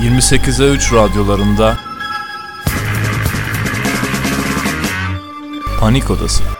28'e 3 radyolarında Panik Odası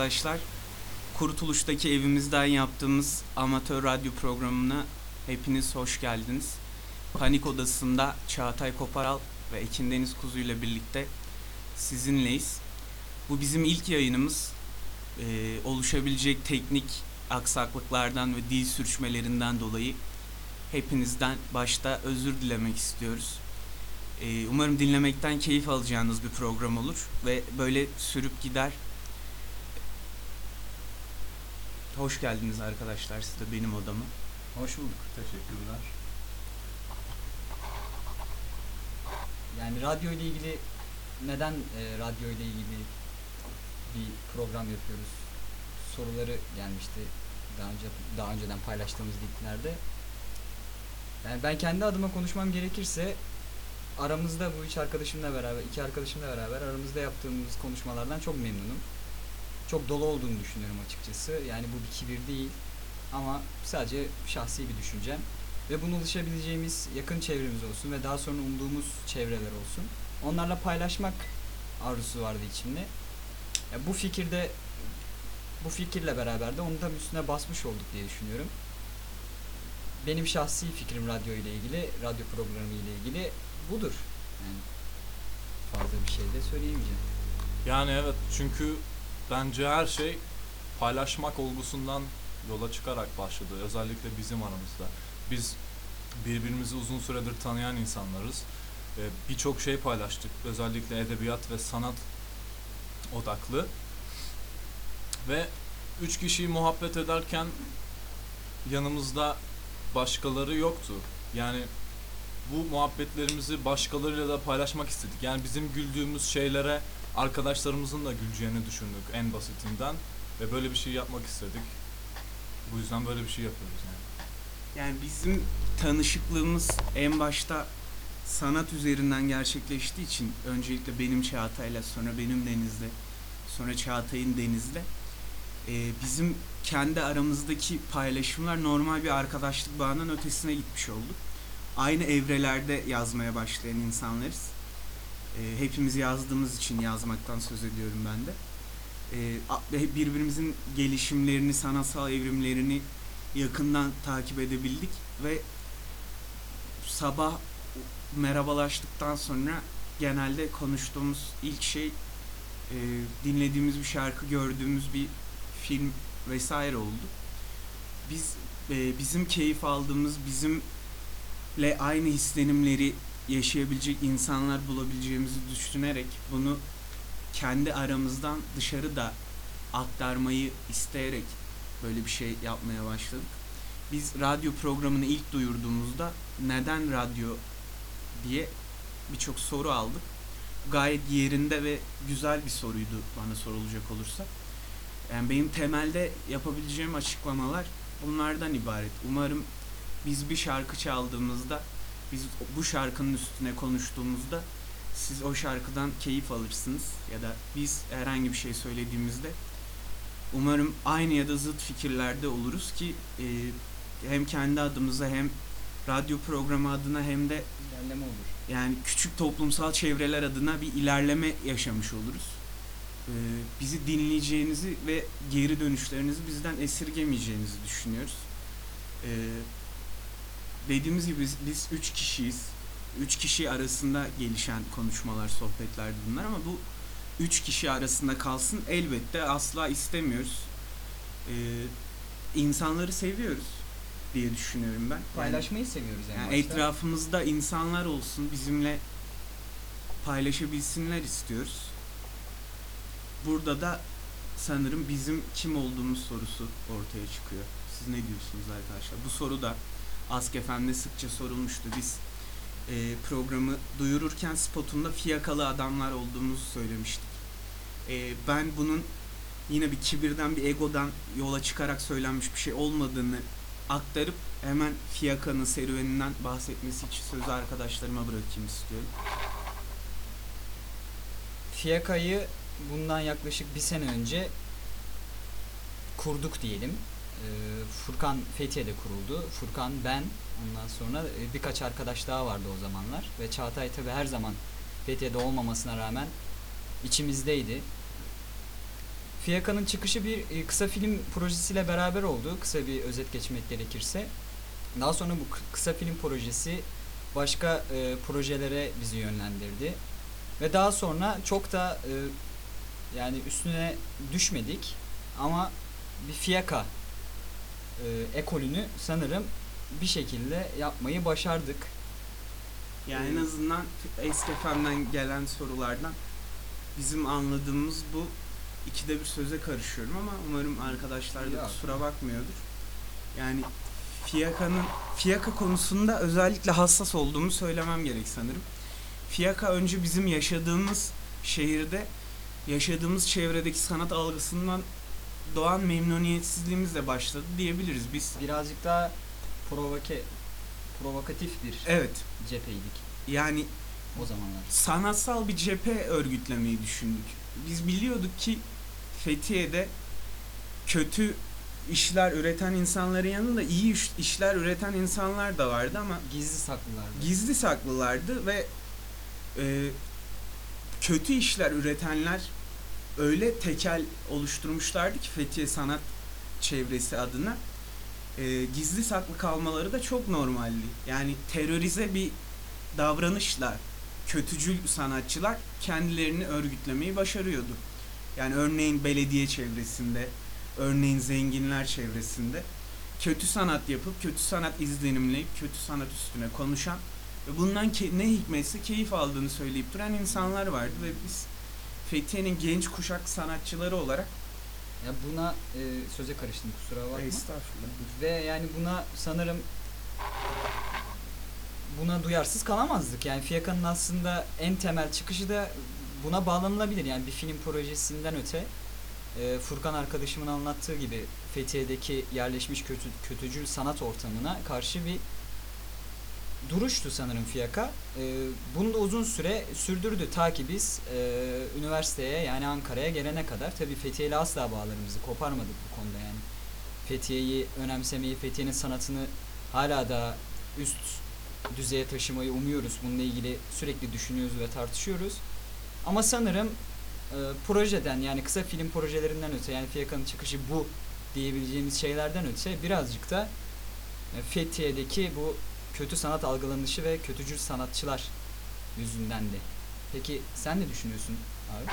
arkadaşlar. Kurtuluş'taki evimizden yaptığımız amatör radyo programına hepiniz hoş geldiniz. Panik Odası'nda Çağatay Koparal ve Ekin Deniz Kuzu ile birlikte sizinleyiz. Bu bizim ilk yayınımız. Ee, oluşabilecek teknik aksaklıklardan ve dil sürçmelerinden dolayı hepinizden başta özür dilemek istiyoruz. Ee, umarım dinlemekten keyif alacağınız bir program olur ve böyle sürüp gider Hoş geldiniz arkadaşlar siz de benim odama. Hoş bulduk. Teşekkürler. Yani radyo ile ilgili neden e, radyo ile ilgili bir program yapıyoruz? Soruları gelmişti daha önce daha önceden paylaştığımız linklerde. Yani ben kendi adıma konuşmam gerekirse aramızda bu üç arkadaşımla beraber, iki arkadaşımla beraber aramızda yaptığımız konuşmalardan çok memnunum çok dolu olduğunu düşünüyorum açıkçası. Yani bu bir kibir değil ama sadece şahsi bir düşüncem. Ve bunu ulaşabileceğimiz yakın çevremiz olsun ve daha sonra umduğumuz çevreler olsun. Onlarla paylaşmak arzusu vardı içimde. Ya bu fikirde bu fikirle beraber de onu da üstüne basmış olduk diye düşünüyorum. Benim şahsi fikrim radyo ile ilgili, radyo programı ile ilgili budur. Yani fazla bir şey de söyleyemeyeceğim. Yani evet çünkü bence her şey paylaşmak olgusundan yola çıkarak başladı. Özellikle bizim aramızda. Biz birbirimizi uzun süredir tanıyan insanlarız. Ve birçok şey paylaştık. Özellikle edebiyat ve sanat odaklı. Ve üç kişi muhabbet ederken yanımızda başkaları yoktu. Yani bu muhabbetlerimizi başkalarıyla da paylaşmak istedik. Yani bizim güldüğümüz şeylere arkadaşlarımızın da güleceğini düşündük en basitinden ve böyle bir şey yapmak istedik. Bu yüzden böyle bir şey yapıyoruz yani. Yani bizim tanışıklığımız en başta sanat üzerinden gerçekleştiği için öncelikle benim Çağatay'la sonra benim Deniz'le sonra Çağatay'ın Deniz'le e, bizim kendi aramızdaki paylaşımlar normal bir arkadaşlık bağının ötesine gitmiş oldu. Aynı evrelerde yazmaya başlayan insanlarız. E, hepimiz yazdığımız için yazmaktan söz ediyorum ben de. E, birbirimizin gelişimlerini, sanatsal evrimlerini yakından takip edebildik ve sabah merhabalaştıktan sonra genelde konuştuğumuz ilk şey e, dinlediğimiz bir şarkı, gördüğümüz bir film vesaire oldu. Biz e, bizim keyif aldığımız, bizimle aynı hislenimleri yaşayabilecek insanlar bulabileceğimizi düşünerek bunu kendi aramızdan dışarı da aktarmayı isteyerek böyle bir şey yapmaya başladık. Biz radyo programını ilk duyurduğumuzda neden radyo diye birçok soru aldık. Gayet yerinde ve güzel bir soruydu bana sorulacak olursa. Yani benim temelde yapabileceğim açıklamalar bunlardan ibaret. Umarım biz bir şarkı çaldığımızda, biz bu şarkının üstüne konuştuğumuzda siz o şarkıdan keyif alırsınız ya da biz herhangi bir şey söylediğimizde umarım aynı ya da zıt fikirlerde oluruz ki e, hem kendi adımıza hem radyo programı adına hem de İlerleme olur. yani küçük toplumsal çevreler adına bir ilerleme yaşamış oluruz. Ee, bizi dinleyeceğinizi ve geri dönüşlerinizi bizden esirgemeyeceğinizi düşünüyoruz. Ee, dediğimiz gibi biz, biz üç kişiyiz. Üç kişi arasında gelişen konuşmalar, sohbetlerdi bunlar ama bu üç kişi arasında kalsın elbette asla istemiyoruz. Ee, insanları seviyoruz diye düşünüyorum ben. Yani- Paylaşmayı seviyoruz en yani başta. etrafımızda insanlar olsun bizimle paylaşabilsinler istiyoruz. Burada da sanırım bizim kim olduğumuz sorusu ortaya çıkıyor. Siz ne diyorsunuz arkadaşlar? Bu soru da Ask FM'de sıkça sorulmuştu. Biz e, programı duyururken spotunda fiyakalı adamlar olduğumuzu söylemiştik. E, ben bunun yine bir kibirden bir egodan yola çıkarak söylenmiş bir şey olmadığını aktarıp hemen fiyakanın serüveninden bahsetmesi için sözü arkadaşlarıma bırakayım istiyorum. Fiyaka'yı bundan yaklaşık bir sene önce kurduk diyelim. Ee, Furkan Fethiye'de kuruldu. Furkan, ben, ondan sonra e, birkaç arkadaş daha vardı o zamanlar. Ve Çağatay tabi her zaman Fethiye'de olmamasına rağmen içimizdeydi. Fiyaka'nın çıkışı bir e, kısa film projesiyle beraber oldu. Kısa bir özet geçmek gerekirse. Daha sonra bu kı- kısa film projesi başka e, projelere bizi yönlendirdi. Ve daha sonra çok da e, yani üstüne düşmedik ama bir fiyaka e, ekolünü sanırım bir şekilde yapmayı başardık. Yani en azından eski FM'den gelen sorulardan bizim anladığımız bu ikide bir söze karışıyorum ama umarım arkadaşlar da Ya. kusura bakmıyordur. Yani fiyakanın fiyaka konusunda özellikle hassas olduğumu söylemem gerek sanırım. Fiyaka önce bizim yaşadığımız şehirde yaşadığımız çevredeki sanat algısından doğan memnuniyetsizliğimizle başladı diyebiliriz biz. Birazcık daha provoke provokatif bir Evet. cepheydik Yani o zamanlar. sanatsal bir cephe örgütlemeyi düşündük. Biz biliyorduk ki Fethiye'de kötü işler üreten insanların yanında iyi iş- işler üreten insanlar da vardı ama Gizli saklılardı. gizli saklılardı ve e, kötü işler üretenler öyle tekel oluşturmuşlardı ki Fethiye Sanat Çevresi adına e, gizli saklı kalmaları da çok normaldi. Yani terörize bir davranışla kötücül sanatçılar kendilerini örgütlemeyi başarıyordu. Yani örneğin belediye çevresinde, örneğin zenginler çevresinde kötü sanat yapıp kötü sanat izlenimleyip kötü sanat üstüne konuşan ve bundan ne hikmetse keyif aldığını söyleyip duran insanlar vardı ve biz Fethiye'nin genç kuşak sanatçıları olarak Ya buna e, söze karıştım kusura bakma. estağfurullah Ve yani buna sanırım buna duyarsız kalamazdık. Yani Fiyaka'nın aslında en temel çıkışı da buna bağlanılabilir. Yani bir film projesinden öte e, Furkan arkadaşımın anlattığı gibi Fethiye'deki yerleşmiş kötü, kötücül sanat ortamına karşı bir duruştu sanırım Fiyaka. E, bunu da uzun süre sürdürdü ta ki biz e, üniversiteye yani Ankara'ya gelene kadar. Tabii Fethiye ile asla bağlarımızı koparmadık bu konuda yani. Fethiye'yi önemsemeyi, Fethiye'nin sanatını hala da üst düzeye taşımayı umuyoruz. Bununla ilgili sürekli düşünüyoruz ve tartışıyoruz. Ama sanırım e, projeden yani kısa film projelerinden öte yani Fiyaka'nın çıkışı bu diyebileceğimiz şeylerden öte birazcık da e, Fethiye'deki bu kötü sanat algılanışı ve kötücül sanatçılar yüzündendi. Peki sen ne düşünüyorsun abi?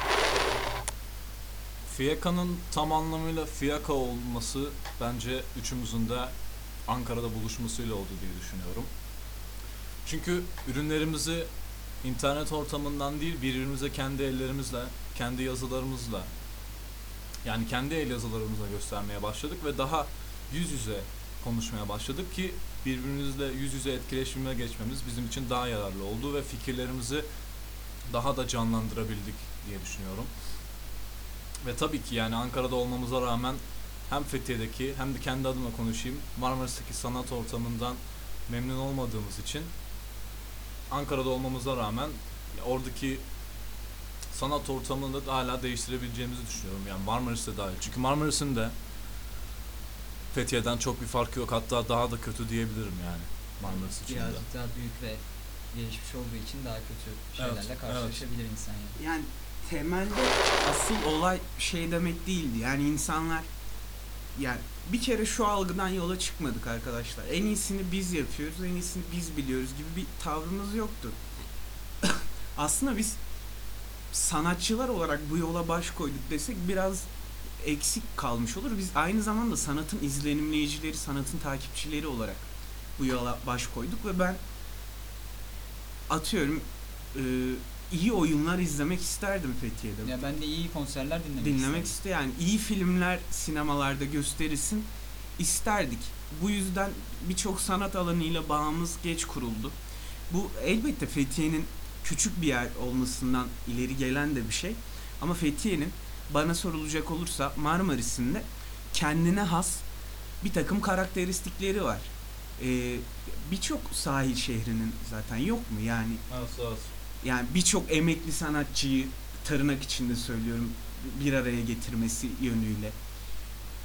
Fiyaka'nın tam anlamıyla Fiyaka olması bence üçümüzün de Ankara'da buluşmasıyla oldu diye düşünüyorum. Çünkü ürünlerimizi internet ortamından değil birbirimize kendi ellerimizle, kendi yazılarımızla yani kendi el yazılarımızla göstermeye başladık ve daha yüz yüze konuşmaya başladık ki birbirimizle yüz yüze etkileşime geçmemiz bizim için daha yararlı oldu ve fikirlerimizi daha da canlandırabildik diye düşünüyorum. Ve tabii ki yani Ankara'da olmamıza rağmen hem Fethiye'deki hem de kendi adıma konuşayım Marmaris'teki sanat ortamından memnun olmadığımız için Ankara'da olmamıza rağmen oradaki sanat ortamını da hala değiştirebileceğimizi düşünüyorum. Yani Marmaris'te dahil. Çünkü Marmaris'in de Fethiye'den çok bir farkı yok. Hatta daha da kötü diyebilirim yani Marmaris için de. Birazcık daha büyük ve gelişmiş olduğu için daha kötü şeylerle Evet, karşılaşabilir insan yani. Yani temelde asıl olay şey demek değildi. Yani insanlar yani bir kere şu algıdan yola çıkmadık arkadaşlar. En iyisini biz yapıyoruz, en iyisini biz biliyoruz gibi bir tavrımız yoktu. Aslında biz sanatçılar olarak bu yola baş koyduk desek biraz eksik kalmış olur. Biz aynı zamanda sanatın izlenimleyicileri, sanatın takipçileri olarak bu yola baş koyduk ve ben atıyorum e, iyi oyunlar izlemek isterdim Fethiye'de. Ya ben de iyi konserler dinlemek, Dinlemek isterim. iste yani iyi filmler sinemalarda gösterilsin isterdik. Bu yüzden birçok sanat alanıyla bağımız geç kuruldu. Bu elbette Fethiye'nin küçük bir yer olmasından ileri gelen de bir şey. Ama Fethiye'nin bana sorulacak olursa Marmaris'in de kendine has bir takım karakteristikleri var. Ee, birçok sahil şehrinin zaten yok mu? Yani yani birçok emekli sanatçıyı tırnak içinde söylüyorum bir araya getirmesi yönüyle.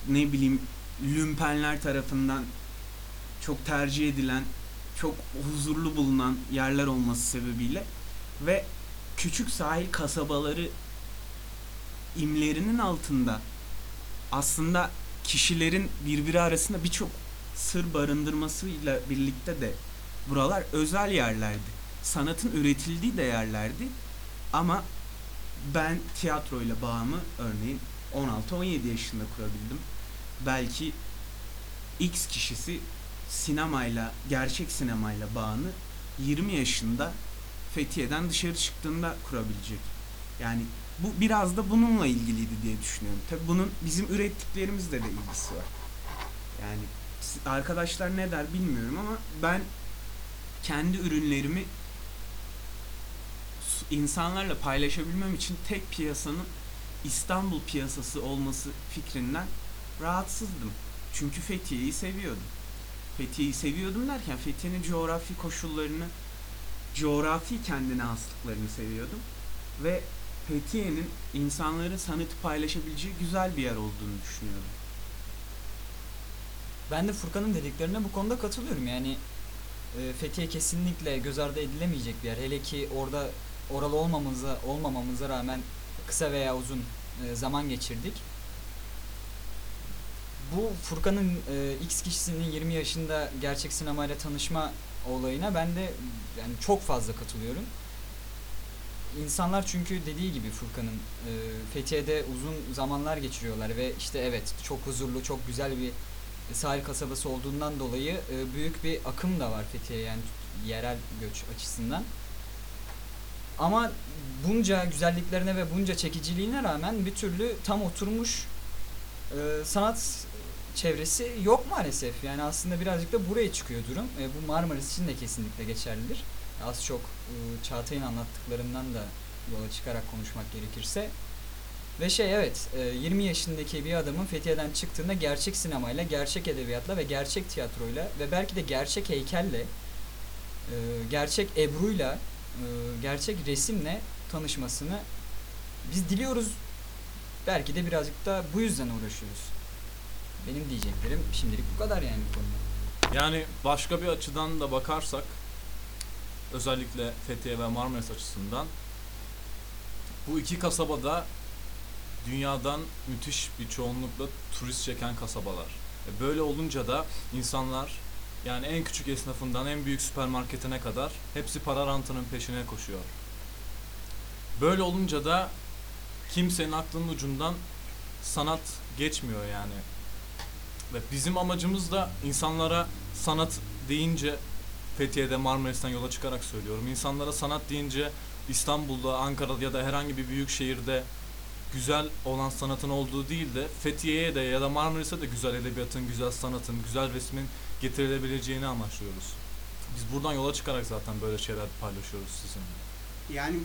Ne bileyim lümpenler tarafından çok tercih edilen çok huzurlu bulunan yerler olması sebebiyle ve küçük sahil kasabaları imlerinin altında aslında kişilerin birbiri arasında birçok sır barındırmasıyla birlikte de buralar özel yerlerdi sanatın üretildiği de yerlerdi. Ama ben tiyatroyla bağımı örneğin 16-17 yaşında kurabildim. Belki X kişisi sinemayla, gerçek sinemayla bağını 20 yaşında Fethiye'den dışarı çıktığında kurabilecek. Yani bu biraz da bununla ilgiliydi diye düşünüyorum. Tabii bunun bizim ürettiklerimizle de ilgisi var. Yani arkadaşlar ne der bilmiyorum ama ben kendi ürünlerimi insanlarla paylaşabilmem için tek piyasanın İstanbul piyasası olması fikrinden rahatsızdım. Çünkü Fethiye'yi seviyordum. Fethiye'yi seviyordum derken Fethiye'nin coğrafi koşullarını, coğrafi kendine haslıklarını seviyordum. Ve Fethiye'nin insanların sanatı paylaşabileceği güzel bir yer olduğunu düşünüyordum. Ben de Furkan'ın dediklerine bu konuda katılıyorum. Yani e, Fethiye kesinlikle göz ardı edilemeyecek bir yer. Hele ki orada oralı olmamıza olmamamıza rağmen kısa veya uzun e, zaman geçirdik. Bu Furkan'ın e, X kişisinin 20 yaşında gerçek sinemayla tanışma olayına ben de yani çok fazla katılıyorum. İnsanlar çünkü dediği gibi Furkan'ın e, Fethiye'de uzun zamanlar geçiriyorlar ve işte evet çok huzurlu, çok güzel bir sahil kasabası olduğundan dolayı e, büyük bir akım da var Fethiye'ye yani yerel göç açısından. Ama bunca güzelliklerine ve bunca çekiciliğine rağmen bir türlü tam oturmuş e, sanat çevresi yok maalesef. Yani aslında birazcık da buraya çıkıyor durum. E, bu Marmaris için de kesinlikle geçerlidir. Az çok e, Çağatay'ın anlattıklarından da yola çıkarak konuşmak gerekirse. Ve şey evet, e, 20 yaşındaki bir adamın Fethiye'den çıktığında gerçek sinemayla, gerçek edebiyatla ve gerçek tiyatroyla ve belki de gerçek heykelle, e, gerçek Ebru'yla, e, gerçek resimle tanışmasını biz diliyoruz. Belki de birazcık da bu yüzden uğraşıyoruz. Benim diyeceklerim şimdilik bu kadar yani bu konuda. Yani başka bir açıdan da bakarsak özellikle Fethiye ve Marmaris açısından bu iki kasabada dünyadan müthiş bir çoğunlukla turist çeken kasabalar. E Böyle olunca da insanlar yani en küçük esnafından en büyük süpermarketine kadar hepsi para rantının peşine koşuyor. Böyle olunca da kimsenin aklının ucundan sanat geçmiyor yani. Ve bizim amacımız da insanlara sanat deyince Fethiye'de Marmaris'ten yola çıkarak söylüyorum. İnsanlara sanat deyince İstanbul'da, Ankara'da ya da herhangi bir büyük şehirde güzel olan sanatın olduğu değil de Fethiye'ye de ya da Marmaris'e de güzel edebiyatın, güzel sanatın, güzel resmin getirilebileceğini amaçlıyoruz. Biz buradan yola çıkarak zaten böyle şeyler paylaşıyoruz sizinle. Yani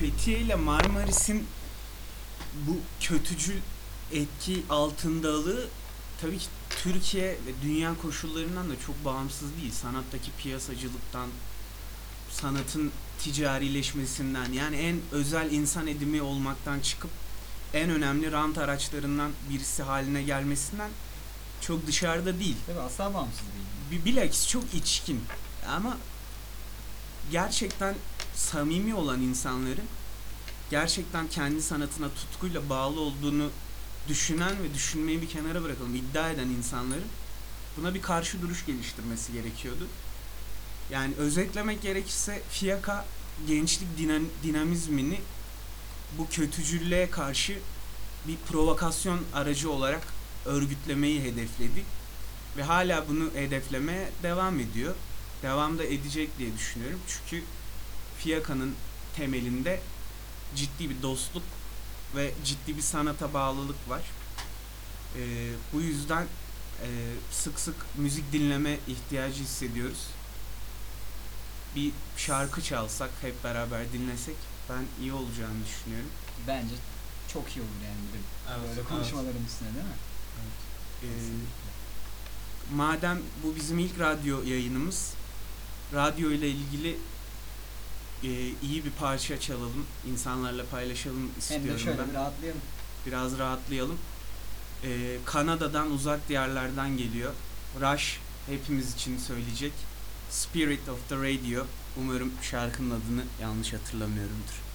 Fethiye ile Marmaris'in bu kötücül etki altındalığı tabii ki Türkiye ve dünya koşullarından da çok bağımsız değil. Sanattaki piyasacılıktan, sanatın ticarileşmesinden yani en özel insan edimi olmaktan çıkıp en önemli rant araçlarından birisi haline gelmesinden çok dışarıda değil. Tabii asla bağımsız değil. Bir bilakis çok içkin ama gerçekten samimi olan insanların gerçekten kendi sanatına tutkuyla bağlı olduğunu düşünen ve düşünmeyi bir kenara bırakalım iddia eden insanların buna bir karşı duruş geliştirmesi gerekiyordu. Yani özetlemek gerekirse Fiyaka gençlik dinam- dinamizmini bu kötücüllüğe karşı bir provokasyon aracı olarak örgütlemeyi hedefledi ve hala bunu hedeflemeye devam ediyor. Devam da edecek diye düşünüyorum. Çünkü Fiyaka'nın temelinde ciddi bir dostluk ve ciddi bir sanata bağlılık var. Ee, bu yüzden e, sık sık müzik dinleme ihtiyacı hissediyoruz. Bir şarkı çalsak, hep beraber dinlesek ben iyi olacağını düşünüyorum. Bence çok iyi olur yani bir de böyle konuşmaların üstüne değil mi? Ee, madem bu bizim ilk radyo yayınımız, radyo ile ilgili e, iyi bir parça çalalım, insanlarla paylaşalım Hem de istiyorum şöyle ben. bir rahatlayalım. Biraz rahatlayalım. Ee, Kanada'dan uzak diyarlardan geliyor. Rush hepimiz için söyleyecek. Spirit of the Radio. Umarım şarkının adını yanlış hatırlamıyorumdur.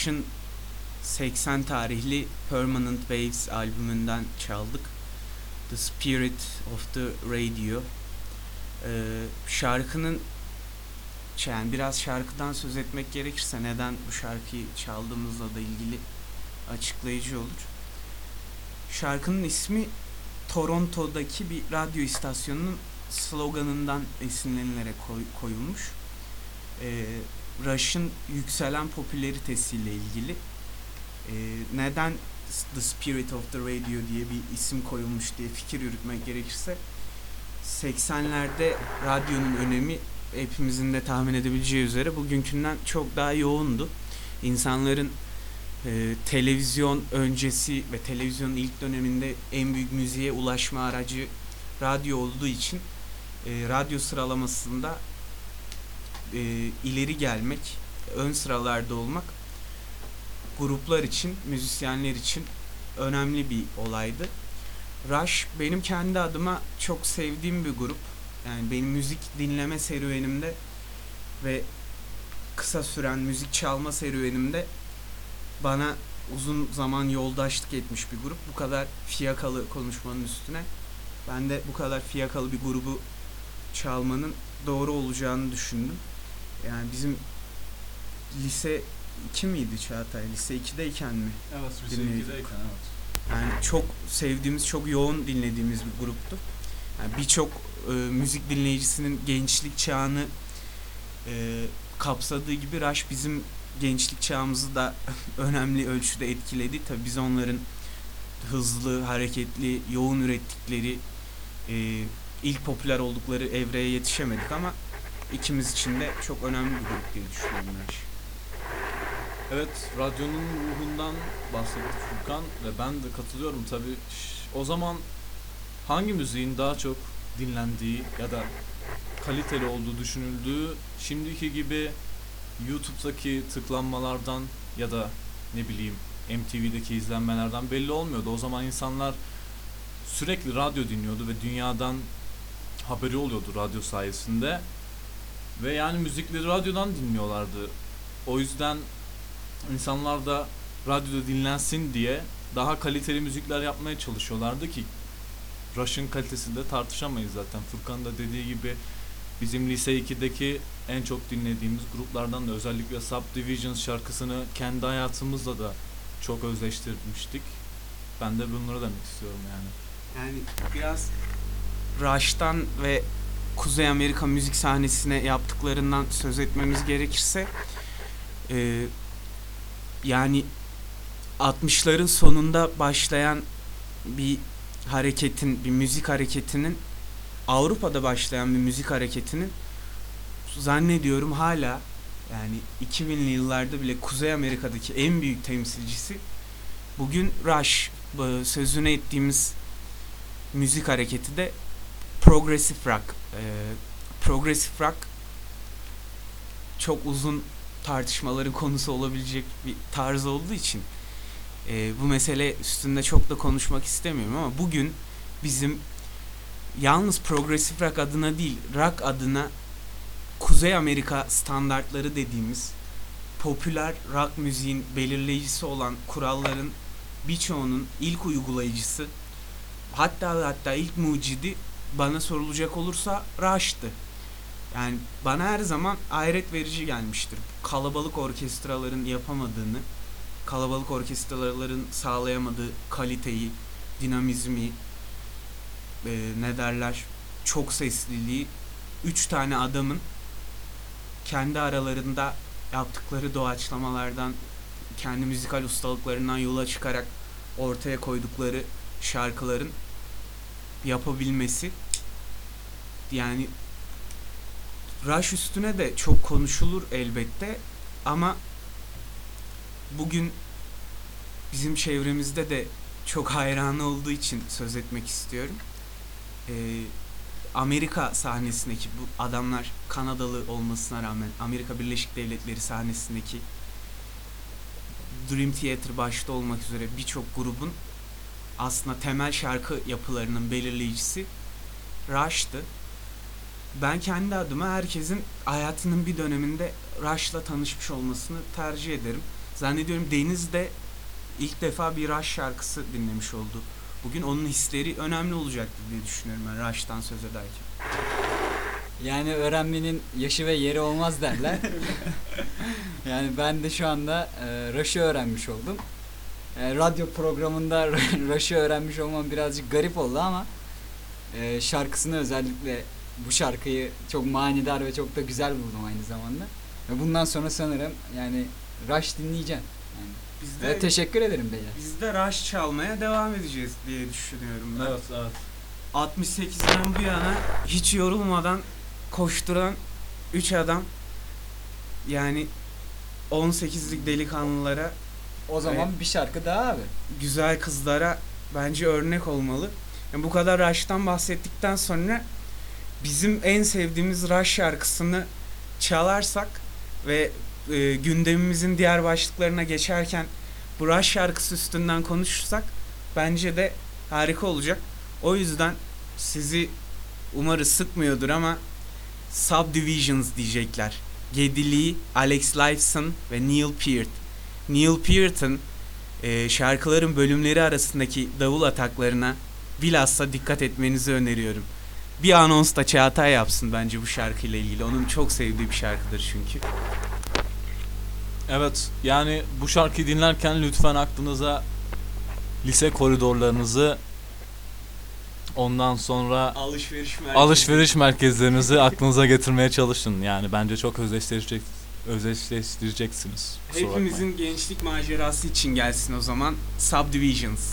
Rush'ın 80 tarihli Permanent Waves albümünden çaldık. The Spirit of the Radio. Ee, şarkının yani biraz şarkıdan söz etmek gerekirse neden bu şarkıyı çaldığımızla da ilgili açıklayıcı olur. Şarkının ismi Toronto'daki bir radyo istasyonunun sloganından esinlenilerek koy- koyulmuş. Ee, Rush'ın yükselen popülaritesiyle ilgili e, neden The Spirit of the Radio diye bir isim koyulmuş diye fikir yürütmek gerekirse 80'lerde radyonun önemi hepimizin de tahmin edebileceği üzere bugünkünden çok daha yoğundu. İnsanların e, televizyon öncesi ve televizyonun ilk döneminde en büyük müziğe ulaşma aracı radyo olduğu için e, radyo sıralamasında e, ileri gelmek, ön sıralarda olmak gruplar için, müzisyenler için önemli bir olaydı. Rush benim kendi adıma çok sevdiğim bir grup. Yani benim müzik dinleme serüvenimde ve kısa süren müzik çalma serüvenimde bana uzun zaman yoldaşlık etmiş bir grup. Bu kadar fiyakalı konuşmanın üstüne ben de bu kadar fiyakalı bir grubu çalmanın doğru olacağını düşündüm. Yani bizim lise 2 miydi Çağatay? Lise 2'deyken mi? Evet. Lise 2'deyken evet. Yani çok sevdiğimiz, çok yoğun dinlediğimiz bir gruptu. Yani birçok e, müzik dinleyicisinin gençlik çağını e, kapsadığı gibi Rush bizim gençlik çağımızı da önemli ölçüde etkiledi. Tabii biz onların hızlı, hareketli, yoğun ürettikleri, e, ilk popüler oldukları evreye yetişemedik ama ikimiz için de çok önemli bir grup diye düşünüyorum Rush. Evet, radyonun ruhundan bahsetti Furkan ve ben de katılıyorum tabii. O zaman hangi müziğin daha çok dinlendiği ya da kaliteli olduğu düşünüldüğü şimdiki gibi YouTube'daki tıklanmalardan ya da ne bileyim MTV'deki izlenmelerden belli olmuyordu. O zaman insanlar sürekli radyo dinliyordu ve dünyadan haberi oluyordu radyo sayesinde. Ve yani müzikleri radyodan dinliyorlardı. O yüzden insanlar da radyoda dinlensin diye daha kaliteli müzikler yapmaya çalışıyorlardı ki Rush'ın kalitesini de tartışamayız zaten. Furkan da dediği gibi bizim lise 2'deki en çok dinlediğimiz gruplardan da özellikle Subdivisions şarkısını kendi hayatımızla da çok özleştirmiştik. Ben de bunları demek istiyorum yani. Yani biraz Rush'tan ve Kuzey Amerika müzik sahnesine yaptıklarından söz etmemiz gerekirse e, yani 60'ların sonunda başlayan bir hareketin, bir müzik hareketinin Avrupa'da başlayan bir müzik hareketinin zannediyorum hala yani 2000'li yıllarda bile Kuzey Amerika'daki en büyük temsilcisi bugün Rush bu sözüne ettiğimiz müzik hareketi de progressive rock. Ee, progressive rock çok uzun tartışmaların konusu olabilecek bir tarz olduğu için e, bu mesele üstünde çok da konuşmak istemiyorum ama bugün bizim yalnız progressive rock adına değil rock adına Kuzey Amerika standartları dediğimiz popüler rock müziğin belirleyicisi olan kuralların birçoğunun ilk uygulayıcısı hatta hatta ilk mucidi bana sorulacak olursa Rush'tı. Yani bana her zaman hayret verici gelmiştir. Kalabalık orkestraların yapamadığını, kalabalık orkestraların sağlayamadığı kaliteyi, dinamizmi, e, ne derler, çok sesliliği, üç tane adamın kendi aralarında yaptıkları doğaçlamalardan, kendi müzikal ustalıklarından yola çıkarak ortaya koydukları şarkıların yapabilmesi yani Rush üstüne de çok konuşulur elbette ama bugün bizim çevremizde de çok hayranı olduğu için söz etmek istiyorum. Ee, Amerika sahnesindeki bu adamlar Kanadalı olmasına rağmen Amerika Birleşik Devletleri sahnesindeki Dream Theater başta olmak üzere birçok grubun aslında temel şarkı yapılarının belirleyicisi Rush'tı. Ben kendi adıma herkesin hayatının bir döneminde Rush'la tanışmış olmasını tercih ederim. Zannediyorum Deniz de ilk defa bir Rush şarkısı dinlemiş oldu. Bugün onun hisleri önemli olacaktır diye düşünüyorum ben Rush'tan söz ederken. Yani öğrenmenin yaşı ve yeri olmaz derler. yani ben de şu anda e, Rush'ı öğrenmiş oldum. E, radyo programında Rush'ı öğrenmiş olmam birazcık garip oldu ama e, şarkısını özellikle bu şarkıyı çok manidar ve çok da güzel buldum aynı zamanda. Ve bundan sonra sanırım yani Rush dinleyeceğim. Yani. Biz Ve teşekkür ederim beyler. biz de Rush çalmaya devam edeceğiz diye düşünüyorum ben. Evet, evet. 68'den bu yana hiç yorulmadan koşturan 3 adam yani 18'lik delikanlılara O zaman bir şarkı daha abi. güzel kızlara bence örnek olmalı. Yani bu kadar Rush'tan bahsettikten sonra bizim en sevdiğimiz Rush şarkısını çalarsak ve e, gündemimizin diğer başlıklarına geçerken bu Rush şarkısı üstünden konuşursak bence de harika olacak. O yüzden sizi umarız sıkmıyordur ama Subdivisions diyecekler. Geddy Lee, Alex Lifeson ve Neil Peart. Neil Peart'ın e, şarkıların bölümleri arasındaki davul ataklarına bilhassa dikkat etmenizi öneriyorum. Bir anons da Çağatay yapsın bence bu şarkıyla ilgili. Onun çok sevdiği bir şarkıdır çünkü. Evet, yani bu şarkıyı dinlerken lütfen aklınıza lise koridorlarınızı ondan sonra Alışveriş merkezi. alışveriş merkezlerinizi aklınıza getirmeye çalışın. Yani bence çok özdeşleşecek özdeşleştireceksiniz. Hepimizin gençlik macerası için gelsin o zaman. Subdivisions.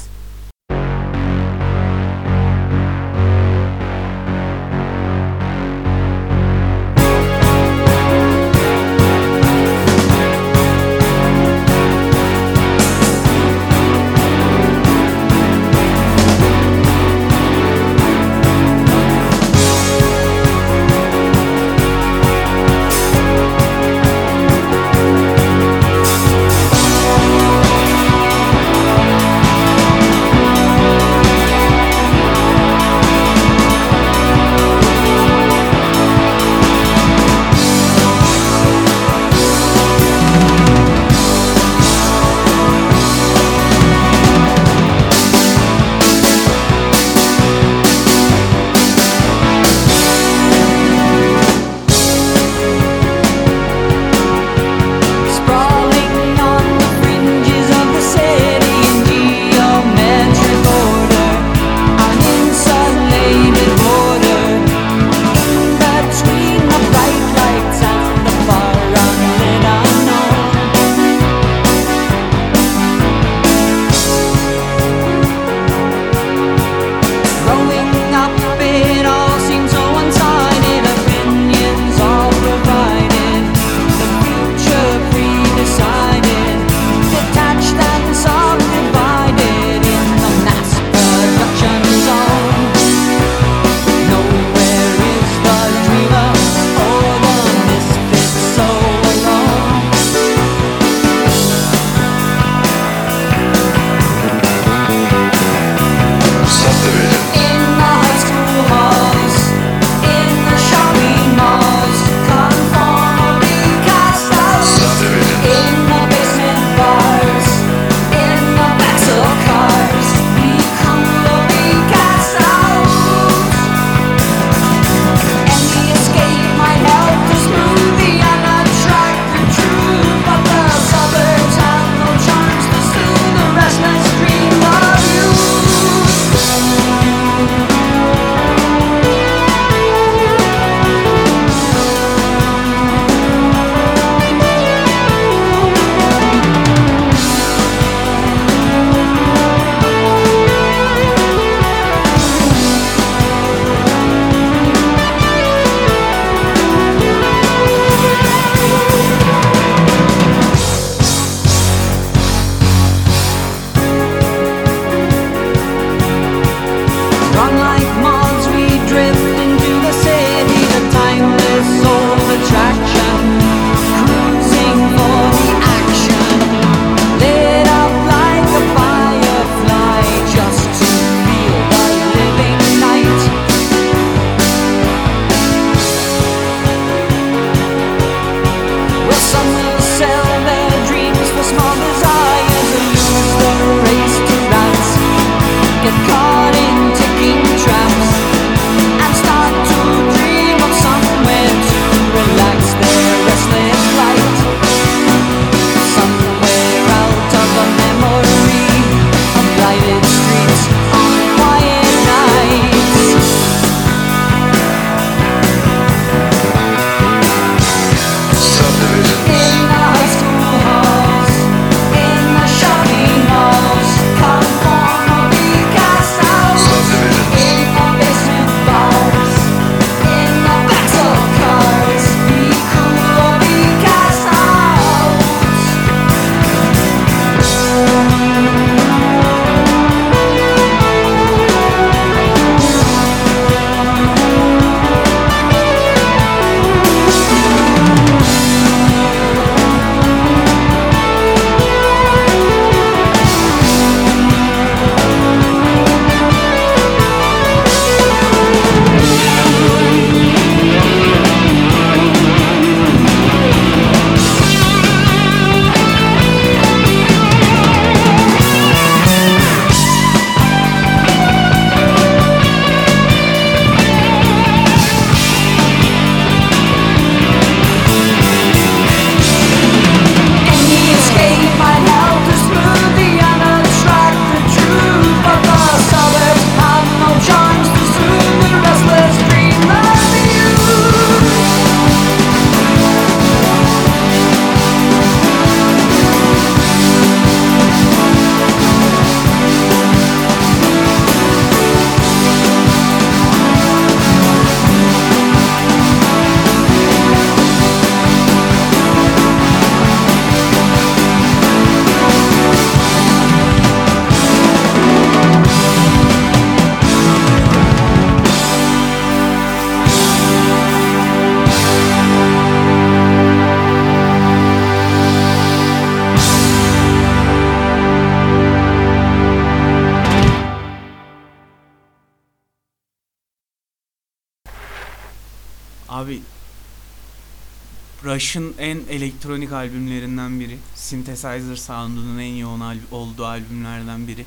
Rush'ın en elektronik albümlerinden biri. Synthesizer sound'unun en yoğun al- olduğu albümlerden biri.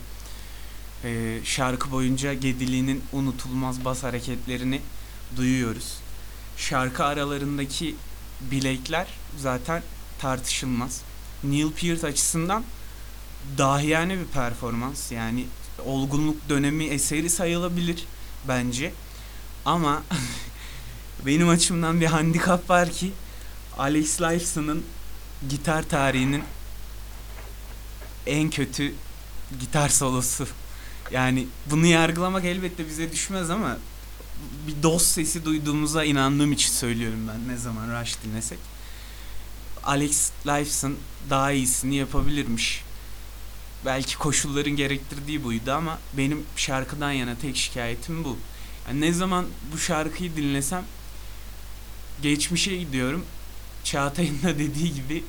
Ee, şarkı boyunca Gedili'nin unutulmaz bas hareketlerini duyuyoruz. Şarkı aralarındaki bilekler zaten tartışılmaz. Neil Peart açısından dahiyane bir performans. Yani olgunluk dönemi eseri sayılabilir bence. Ama benim açımdan bir handikap var ki Alex Lifeson'ın gitar tarihinin en kötü gitar solosu. Yani bunu yargılamak elbette bize düşmez ama bir DOS sesi duyduğumuza inandığım için söylüyorum ben ne zaman Rush dinlesek. Alex Lifeson daha iyisini yapabilirmiş. Belki koşulların gerektirdiği buydu ama benim şarkıdan yana tek şikayetim bu. Yani ne zaman bu şarkıyı dinlesem geçmişe gidiyorum. Çağatay'ın da dediği gibi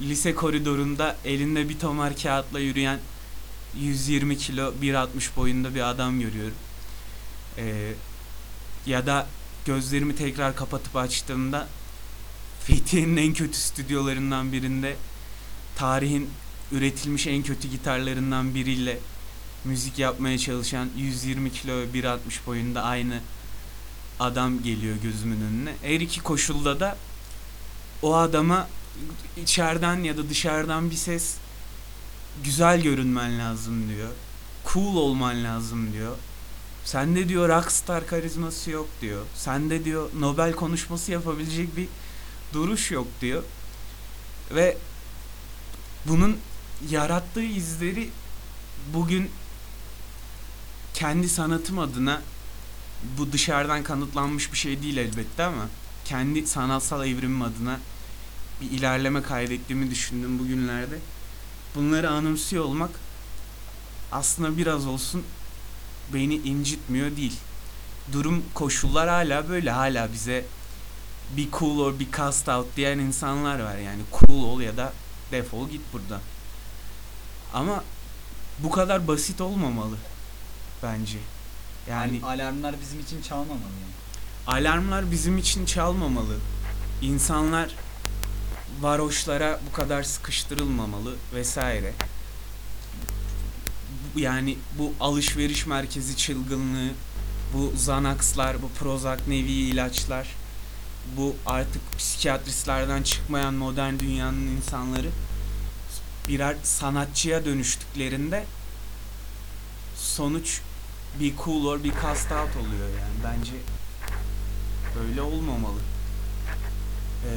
lise koridorunda elinde bir tomar kağıtla yürüyen 120 kilo 1.60 boyunda bir adam görüyorum. Ee, ya da gözlerimi tekrar kapatıp açtığımda Fethiye'nin en kötü stüdyolarından birinde tarihin üretilmiş en kötü gitarlarından biriyle müzik yapmaya çalışan 120 kilo ve 1.60 boyunda aynı adam geliyor gözümün önüne. Her iki koşulda da o adama içeriden ya da dışarıdan bir ses güzel görünmen lazım diyor. Cool olman lazım diyor. Sende diyor rockstar karizması yok diyor. Sende diyor Nobel konuşması yapabilecek bir duruş yok diyor. Ve bunun yarattığı izleri bugün kendi sanatım adına bu dışarıdan kanıtlanmış bir şey değil elbette ama kendi sanatsal evrimim adına bir ilerleme kaydettiğimi düşündüm bugünlerde. Bunları anımsıyor olmak aslında biraz olsun beni incitmiyor değil. Durum koşullar hala böyle hala bize bir cool or bir cast out diyen insanlar var yani cool ol ya da defol git buradan. Ama bu kadar basit olmamalı bence. Yani Al- alarmlar bizim için çalmamalı yani. alarmlar bizim için çalmamalı. İnsanlar varoşlara bu kadar sıkıştırılmamalı vesaire. Yani bu alışveriş merkezi çılgınlığı, bu Xanax'lar, bu Prozac nevi ilaçlar, bu artık psikiyatristlerden çıkmayan modern dünyanın insanları birer sanatçıya dönüştüklerinde sonuç bir cool or bir cast out oluyor yani bence böyle olmamalı. Ee,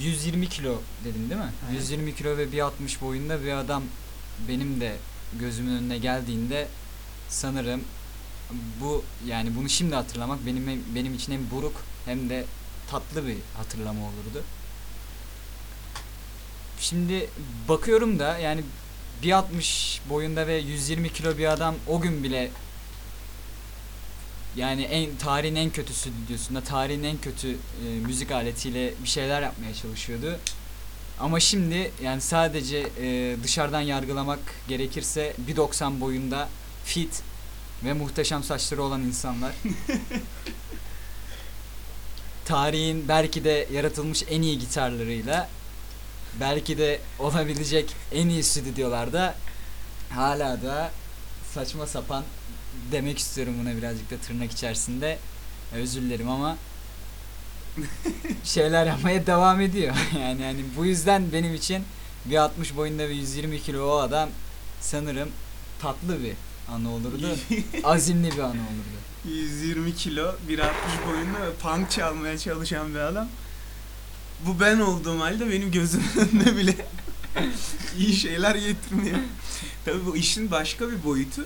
120 kilo dedin değil mi? Aynen. 120 kilo ve 1.60 boyunda bir adam benim de gözümün önüne geldiğinde sanırım bu yani bunu şimdi hatırlamak benim benim için hem buruk hem de tatlı bir hatırlama olurdu. Şimdi bakıyorum da yani 1.60 boyunda ve 120 kilo bir adam o gün bile yani en tarihin en kötü stüdyosunda tarihin en kötü e, müzik aletiyle bir şeyler yapmaya çalışıyordu. Ama şimdi yani sadece e, dışarıdan yargılamak gerekirse 1.90 boyunda fit ve muhteşem saçları olan insanlar. tarihin belki de yaratılmış en iyi gitarlarıyla belki de olabilecek en iyi stüdyolarda hala da saçma sapan demek istiyorum buna birazcık da tırnak içerisinde. Özür dilerim ama şeyler yapmaya devam ediyor. yani yani bu yüzden benim için bir 60 boyunda ve 120 kilo o adam sanırım tatlı bir anı olurdu. Azimli bir anı olurdu. 120 kilo, 1.60 boyunda ve punk çalmaya çalışan bir adam. Bu ben olduğum halde benim gözümün önüne bile iyi şeyler getirmiyor. Tabii bu işin başka bir boyutu.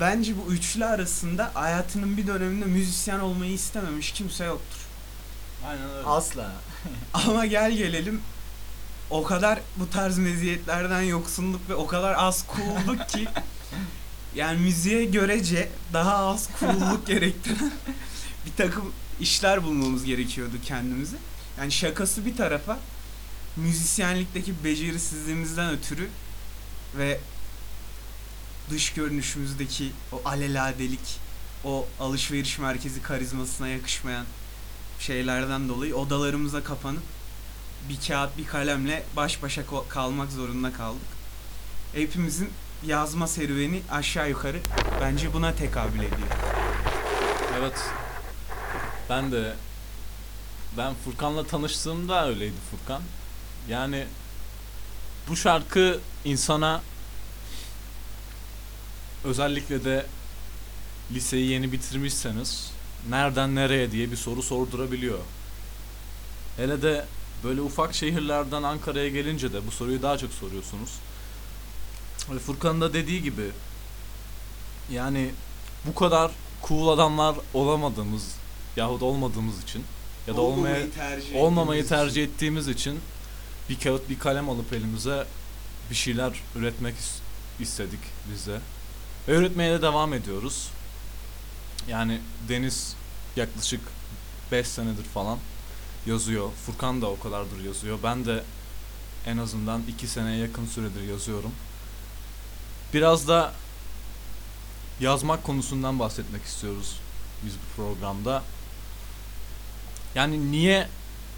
Bence bu üçlü arasında hayatının bir döneminde müzisyen olmayı istememiş kimse yoktur. Aynen öyle. Asla. Ama gel gelelim o kadar bu tarz meziyetlerden yoksunluk ve o kadar az coolluk ki yani müziğe görece daha az coolluk gerektiren bir takım işler bulmamız gerekiyordu kendimize. Yani şakası bir tarafa müzisyenlikteki becerisizliğimizden ötürü ve dış görünüşümüzdeki o aleladelik, o alışveriş merkezi karizmasına yakışmayan şeylerden dolayı odalarımıza kapanıp bir kağıt bir kalemle baş başa kalmak zorunda kaldık. Hepimizin yazma serüveni aşağı yukarı bence buna tekabül ediyor. Evet. Ben de ben Furkan'la tanıştığımda öyleydi Furkan. Yani bu şarkı insana özellikle de liseyi yeni bitirmişseniz nereden nereye diye bir soru sordurabiliyor. Hele de böyle ufak şehirlerden Ankara'ya gelince de bu soruyu daha çok soruyorsunuz. Furkan'ın da dediği gibi yani bu kadar cool adamlar olamadığımız yahut olmadığımız için ya da olmaya Olmamayı tercih olmamayı ettiğimiz tercih ettiğimiz için bir kağıt bir kalem alıp elimize bir şeyler üretmek is- istedik biz üretmeye de devam ediyoruz. Yani Deniz yaklaşık 5 senedir falan yazıyor. Furkan da o kadardır yazıyor. Ben de en azından 2 seneye yakın süredir yazıyorum. Biraz da yazmak konusundan bahsetmek istiyoruz biz bu programda. Yani niye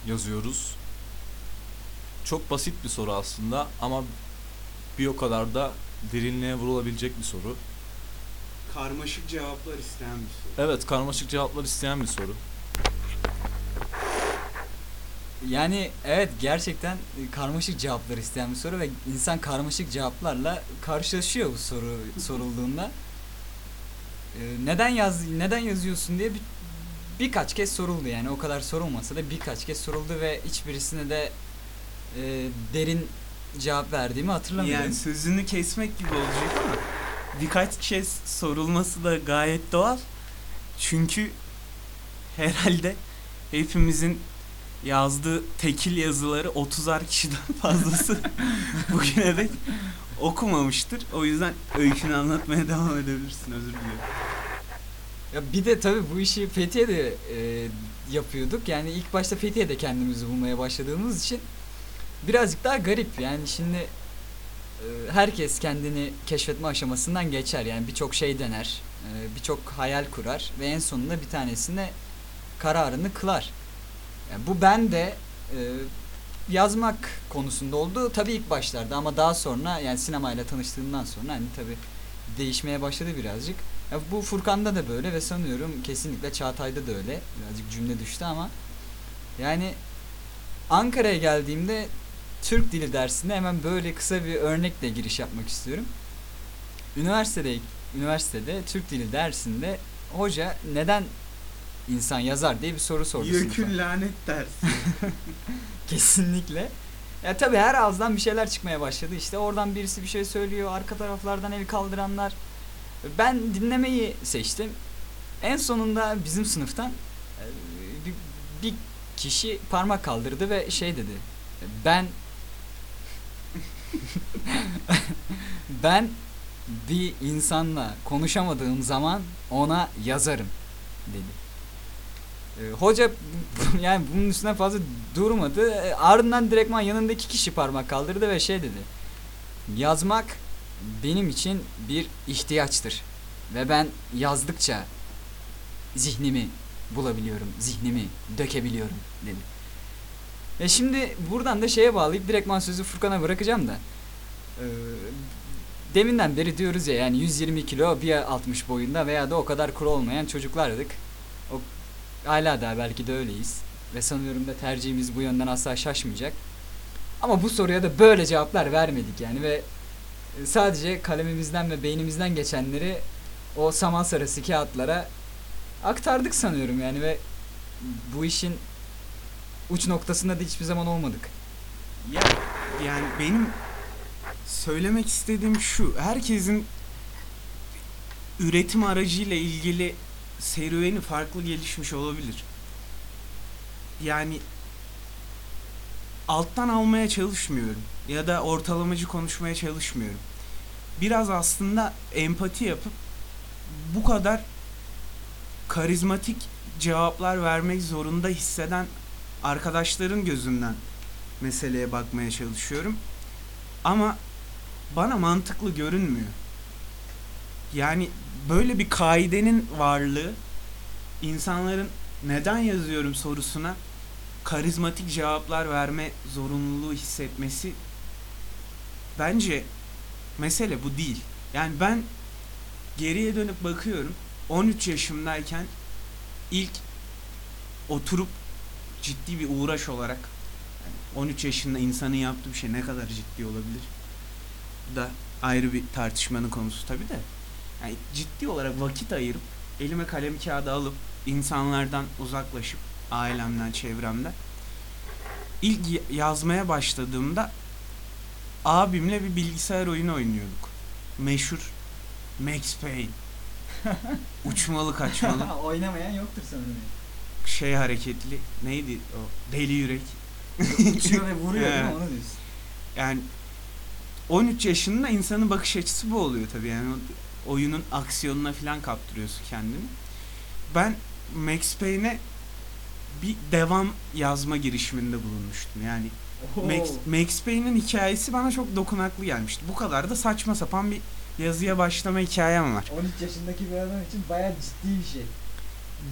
yazıyoruz? Çok basit bir soru aslında ama bir o kadar da derinliğe vurulabilecek bir soru. Karmaşık cevaplar isteyen bir soru. Evet, karmaşık cevaplar isteyen bir soru. Yani evet gerçekten e, karmaşık cevaplar isteyen bir soru ve insan karmaşık cevaplarla karşılaşıyor bu soru sorulduğunda. Ee, neden yaz neden yazıyorsun diye bir, birkaç kez soruldu yani o kadar sorulmasa da birkaç kez soruldu ve hiçbirisine de e, derin cevap verdiğimi hatırlamıyorum. Yani sözünü kesmek gibi olacak ama birkaç kez sorulması da gayet doğal. Çünkü herhalde hepimizin yazdığı tekil yazıları 30'ar kişiden fazlası bugüne dek okumamıştır. O yüzden öykünü anlatmaya devam edebilirsin. Özür dilerim. Ya bir de tabii bu işi Fethiye'de e, yapıyorduk. Yani ilk başta Fethiye'de kendimizi bulmaya başladığımız için birazcık daha garip. Yani şimdi herkes kendini keşfetme aşamasından geçer. Yani birçok şey dener, e, birçok hayal kurar ve en sonunda bir tanesine kararını kılar. Yani bu ben de e, yazmak konusunda oldu. Tabii ilk başlarda ama daha sonra yani sinemayla tanıştığımdan sonra hani tabii değişmeye başladı birazcık. Ya bu Furkan'da da böyle ve sanıyorum kesinlikle Çağatay'da da öyle. Birazcık cümle düştü ama yani Ankara'ya geldiğimde Türk dili dersine hemen böyle kısa bir örnekle giriş yapmak istiyorum. Üniversitede üniversitede Türk dili dersinde hoca neden insan yazar diye bir soru sordu. Yükün lanet dersi. Kesinlikle. Ya tabii her ağızdan bir şeyler çıkmaya başladı. İşte oradan birisi bir şey söylüyor, arka taraflardan el kaldıranlar. Ben dinlemeyi seçtim. En sonunda bizim sınıftan e, bir, bir kişi parmak kaldırdı ve şey dedi. Ben ben bir insanla konuşamadığım zaman ona yazarım dedi. Ee, hoca yani bunun üstüne fazla durmadı. Ee, Ardından direktman yanındaki kişi parmak kaldırdı ve şey dedi. Yazmak benim için bir ihtiyaçtır. Ve ben yazdıkça zihnimi bulabiliyorum. Zihnimi dökebiliyorum dedi. E şimdi buradan da şeye bağlayıp direktman sözü Furkan'a bırakacağım da. Ee, deminden beri diyoruz ya yani 120 kilo bir 60 boyunda veya da o kadar kuru olmayan çocuklardık. O hala da belki de öyleyiz. Ve sanıyorum da tercihimiz bu yönden asla şaşmayacak. Ama bu soruya da böyle cevaplar vermedik yani ve sadece kalemimizden ve beynimizden geçenleri o saman sarısı kağıtlara aktardık sanıyorum yani ve bu işin uç noktasında da hiçbir zaman olmadık. Ya yani benim söylemek istediğim şu. Herkesin üretim aracıyla ilgili serüveni farklı gelişmiş olabilir. Yani alttan almaya çalışmıyorum ya da ortalamacı konuşmaya çalışmıyorum. Biraz aslında empati yapıp bu kadar karizmatik cevaplar vermek zorunda hisseden arkadaşların gözünden meseleye bakmaya çalışıyorum. Ama bana mantıklı görünmüyor. Yani böyle bir kaidenin varlığı insanların neden yazıyorum sorusuna karizmatik cevaplar verme zorunluluğu hissetmesi bence mesele bu değil. Yani ben geriye dönüp bakıyorum 13 yaşımdayken ilk oturup ciddi bir uğraş olarak yani 13 yaşında insanın yaptığı bir şey ne kadar ciddi olabilir? Bu da ayrı bir tartışmanın konusu tabii de. Yani ciddi olarak vakit ayırıp elime kalem kağıdı alıp insanlardan uzaklaşıp ailemden, çevremden ilk yazmaya başladığımda abimle bir bilgisayar oyunu oynuyorduk. Meşhur Max Payne. Uçmalı kaçmalı Oynamayan yoktur sanırım. Şey hareketli neydi o deli yürek Uçuyor ve vuruyor değil mi onu diyorsun. yani 13 yaşında insanın bakış açısı bu oluyor tabii yani oyunun aksiyonuna falan kaptırıyorsun kendini. Ben Max Payne'e bir devam yazma girişiminde bulunmuştum. Yani Max, Max Payne'in hikayesi bana çok dokunaklı gelmişti. Bu kadar da saçma sapan bir yazıya başlama hikayem var. 13 yaşındaki bir adam için bayağı ciddi bir şey.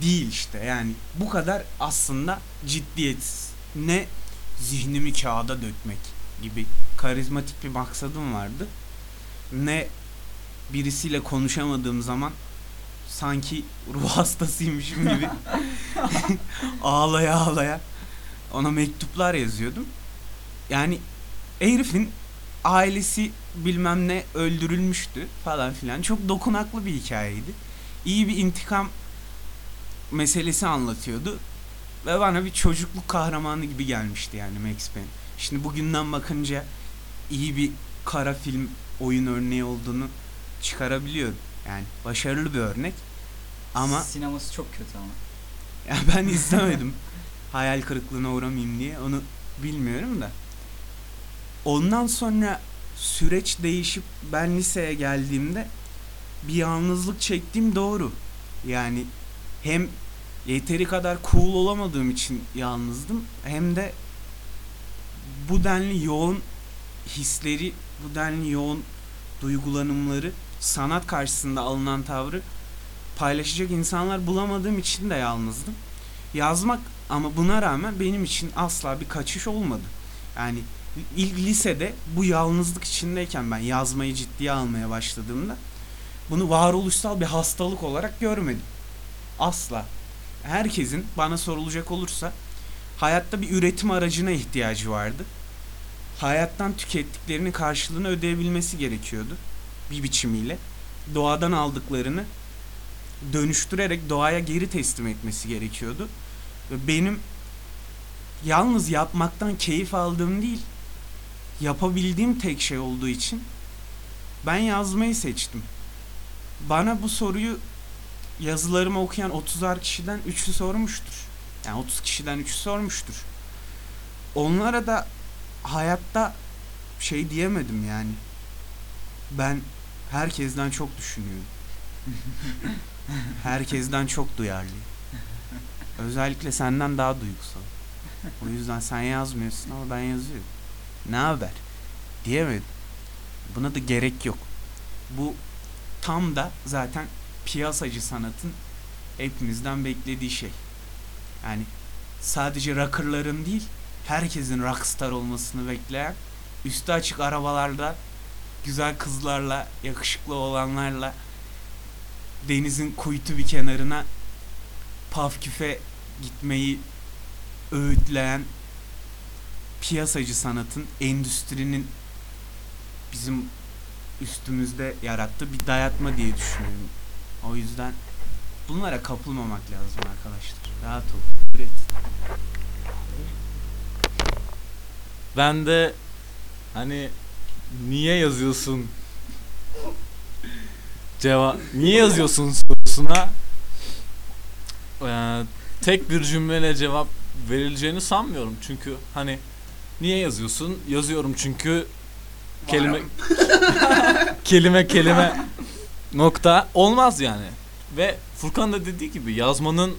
Değil işte yani bu kadar aslında ciddiyetsiz. Ne zihnimi kağıda dökmek gibi karizmatik bir maksadım vardı. Ne birisiyle konuşamadığım zaman sanki ruh hastasıymışım gibi ağlaya ağlaya ona mektuplar yazıyordum. Yani herifin ailesi bilmem ne öldürülmüştü falan filan. Çok dokunaklı bir hikayeydi. İyi bir intikam meselesi anlatıyordu. Ve bana bir çocukluk kahramanı gibi gelmişti yani Max Payne. Şimdi bugünden bakınca iyi bir kara film oyun örneği olduğunu çıkarabiliyorum. Yani başarılı bir örnek. Ama Sineması çok kötü ama. ya ben izlemedim. Hayal kırıklığına uğramayayım diye onu bilmiyorum da. Ondan sonra süreç değişip ben liseye geldiğimde bir yalnızlık çektiğim doğru. Yani hem yeteri kadar cool olamadığım için yalnızdım hem de bu denli yoğun hisleri, bu denli yoğun duygulanımları, sanat karşısında alınan tavrı paylaşacak insanlar bulamadığım için de yalnızdım. Yazmak ama buna rağmen benim için asla bir kaçış olmadı. Yani ilk lisede bu yalnızlık içindeyken ben yazmayı ciddiye almaya başladığımda bunu varoluşsal bir hastalık olarak görmedim. Asla. Herkesin bana sorulacak olursa hayatta bir üretim aracına ihtiyacı vardı. Hayattan tükettiklerinin karşılığını ödeyebilmesi gerekiyordu. Bir biçimiyle. Doğadan aldıklarını dönüştürerek doğaya geri teslim etmesi gerekiyordu. Ve benim yalnız yapmaktan keyif aldığım değil, yapabildiğim tek şey olduğu için ben yazmayı seçtim. Bana bu soruyu yazılarımı okuyan 30'ar kişiden 3'ü sormuştur. Yani 30 kişiden 3'ü sormuştur. Onlara da hayatta şey diyemedim yani. Ben herkesten çok düşünüyorum. Herkesten çok duyarlıyım. Özellikle senden daha duygusal. O yüzden sen yazmıyorsun ama ben yazıyorum. Ne haber? Diyemedim. Buna da gerek yok. Bu tam da zaten piyasacı sanatın hepimizden beklediği şey. Yani sadece rockerların değil, herkesin rockstar olmasını bekleyen, üstü açık arabalarda, güzel kızlarla, yakışıklı olanlarla denizin kuytu bir kenarına paf küfe gitmeyi öğütleyen piyasacı sanatın, endüstrinin bizim üstümüzde yarattığı bir dayatma diye düşünüyorum. O yüzden bunlara kapılmamak lazım arkadaşlar. Rahat ol. Üret. Ben de hani niye yazıyorsun cevap niye yazıyorsun sorusuna eee, tek bir cümleyle cevap verileceğini sanmıyorum. Çünkü hani niye yazıyorsun? Yazıyorum çünkü kelime kelime kelime nokta olmaz yani. Ve Furkan da dediği gibi yazmanın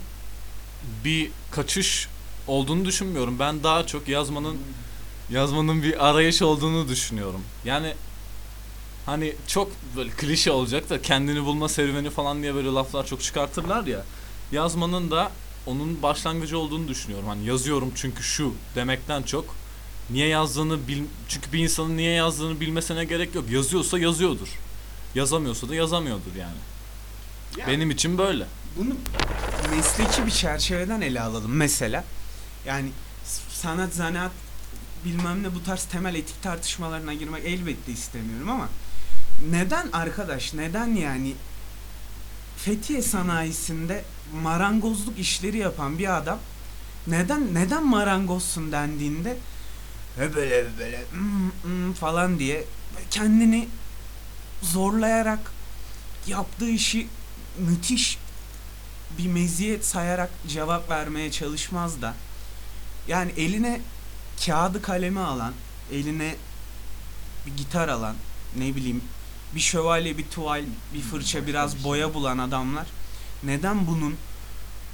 bir kaçış olduğunu düşünmüyorum. Ben daha çok yazmanın yazmanın bir arayış olduğunu düşünüyorum. Yani hani çok böyle klişe olacak da kendini bulma serüveni falan diye böyle laflar çok çıkartırlar ya. Yazmanın da onun başlangıcı olduğunu düşünüyorum. Hani yazıyorum çünkü şu demekten çok niye yazdığını bil çünkü bir insanın niye yazdığını bilmesine gerek yok. Yazıyorsa yazıyordur. Yazamıyorsa da yazamıyordur yani. Ya, Benim için böyle. bunu mesleki bir çerçeveden ele alalım mesela. Yani sanat, zanaat bilmem ne bu tarz temel etik tartışmalarına girmek elbette istemiyorum ama neden arkadaş, neden yani Fethiye sanayisinde marangozluk işleri yapan bir adam neden neden marangozsun dendiğinde "He böyle böyle hmm, hmm" falan diye kendini zorlayarak yaptığı işi müthiş bir meziyet sayarak cevap vermeye çalışmaz da yani eline kağıdı kalemi alan, eline bir gitar alan, ne bileyim bir şövalye, bir tuval, bir fırça, biraz boya bulan adamlar neden bunun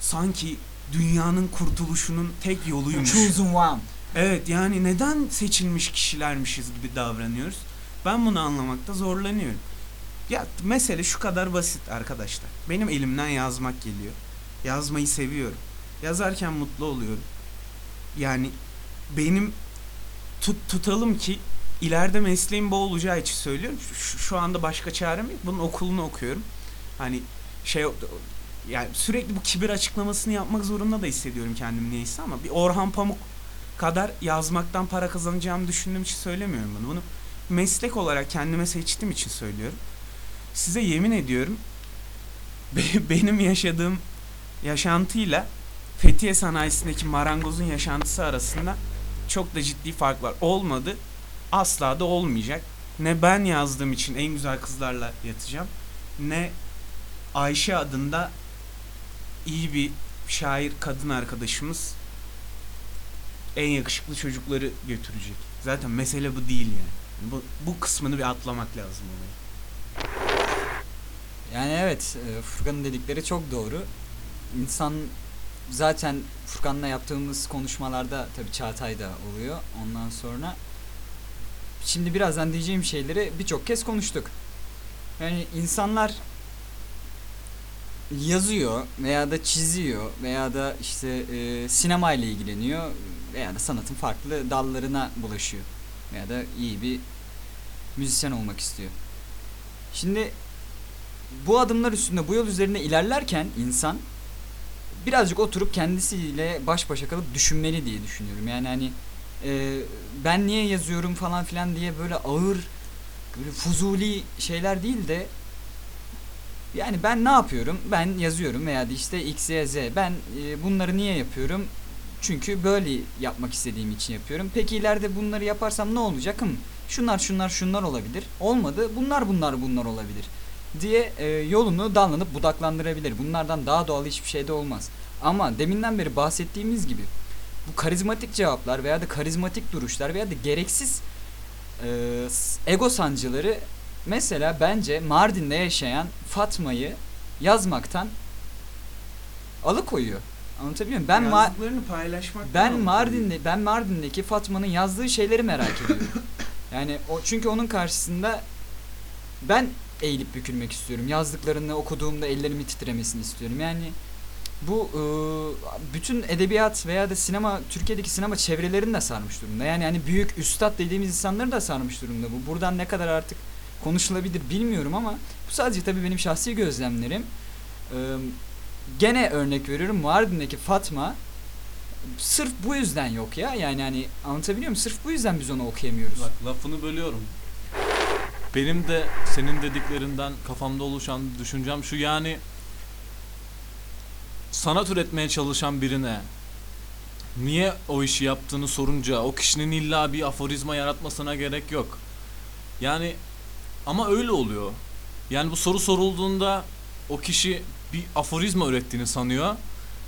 sanki dünyanın kurtuluşunun tek yoluymuş. Chosen one. Evet yani neden seçilmiş kişilermişiz gibi davranıyoruz? Ben bunu anlamakta zorlanıyorum. Ya mesele şu kadar basit arkadaşlar. Benim elimden yazmak geliyor. Yazmayı seviyorum. Yazarken mutlu oluyorum. Yani benim tut, tutalım ki ileride mesleğim bu olacağı için söylüyorum. Şu, şu anda başka çarem yok. Bunun okulunu okuyorum. Hani şey yani sürekli bu kibir açıklamasını yapmak zorunda da hissediyorum kendimi neyse ama bir Orhan Pamuk kadar yazmaktan para kazanacağımı düşündüğüm için söylemiyorum bunu. Bunu meslek olarak kendime seçtiğim için söylüyorum. Size yemin ediyorum be- benim yaşadığım yaşantıyla Fethiye sanayisindeki marangozun yaşantısı arasında çok da ciddi fark var. Olmadı. Asla da olmayacak. Ne ben yazdığım için en güzel kızlarla yatacağım. Ne Ayşe adında iyi bir şair kadın arkadaşımız en yakışıklı çocukları götürecek. Zaten mesele bu değil yani. Bu, bu kısmını bir atlamak lazım olayı. Yani evet e, Furkan'ın dedikleri çok doğru. İnsan zaten Furkan'la yaptığımız konuşmalarda tabii Çağatay da oluyor. Ondan sonra şimdi birazdan diyeceğim şeyleri birçok kez konuştuk. Yani insanlar yazıyor veya da çiziyor veya da işte e, sinema ile ilgileniyor veya da sanatın farklı dallarına bulaşıyor veya da iyi bir müzisyen olmak istiyor. Şimdi bu adımlar üstünde bu yol üzerine ilerlerken insan birazcık oturup kendisiyle baş başa kalıp düşünmeli diye düşünüyorum. Yani hani e, ben niye yazıyorum falan filan diye böyle ağır böyle fuzuli şeyler değil de yani ben ne yapıyorum? Ben yazıyorum veya işte X, Y, Z. Ben e, bunları niye yapıyorum? Çünkü böyle yapmak istediğim için yapıyorum. Peki ileride bunları yaparsam ne olacak? Hım, şunlar şunlar şunlar olabilir. Olmadı. Bunlar bunlar bunlar olabilir diye e, yolunu dallanıp budaklandırabilir. Bunlardan daha doğal hiçbir şey de olmaz. Ama deminden beri bahsettiğimiz gibi bu karizmatik cevaplar veya da karizmatik duruşlar veya da gereksiz e, ego sancıları mesela bence Mardin'de yaşayan Fatma'yı yazmaktan alıkoyuyor. Anlatabiliyor muyum? Ben ma- Yazdıklarını paylaşmak ben Mardin'de ben Mardin'deki Fatma'nın yazdığı şeyleri merak ediyorum. Yani o çünkü onun karşısında ben eğilip bükülmek istiyorum. Yazdıklarını okuduğumda ellerimin titremesini istiyorum. Yani bu e, bütün edebiyat veya da sinema Türkiye'deki sinema çevrelerini de sarmış durumda. Yani hani büyük üstad dediğimiz insanları da sarmış durumda. Bu buradan ne kadar artık konuşulabilir bilmiyorum ama bu sadece tabii benim şahsi gözlemlerim. E, gene örnek veriyorum Mardin'deki Fatma sırf bu yüzden yok ya. Yani hani anlatabiliyor muyum? Sırf bu yüzden biz onu okuyamıyoruz. Bak lafını bölüyorum. Benim de senin dediklerinden kafamda oluşan düşüncem şu yani sanat üretmeye çalışan birine niye o işi yaptığını sorunca o kişinin illa bir aforizma yaratmasına gerek yok. Yani ama öyle oluyor. Yani bu soru sorulduğunda o kişi bir aforizma ürettiğini sanıyor.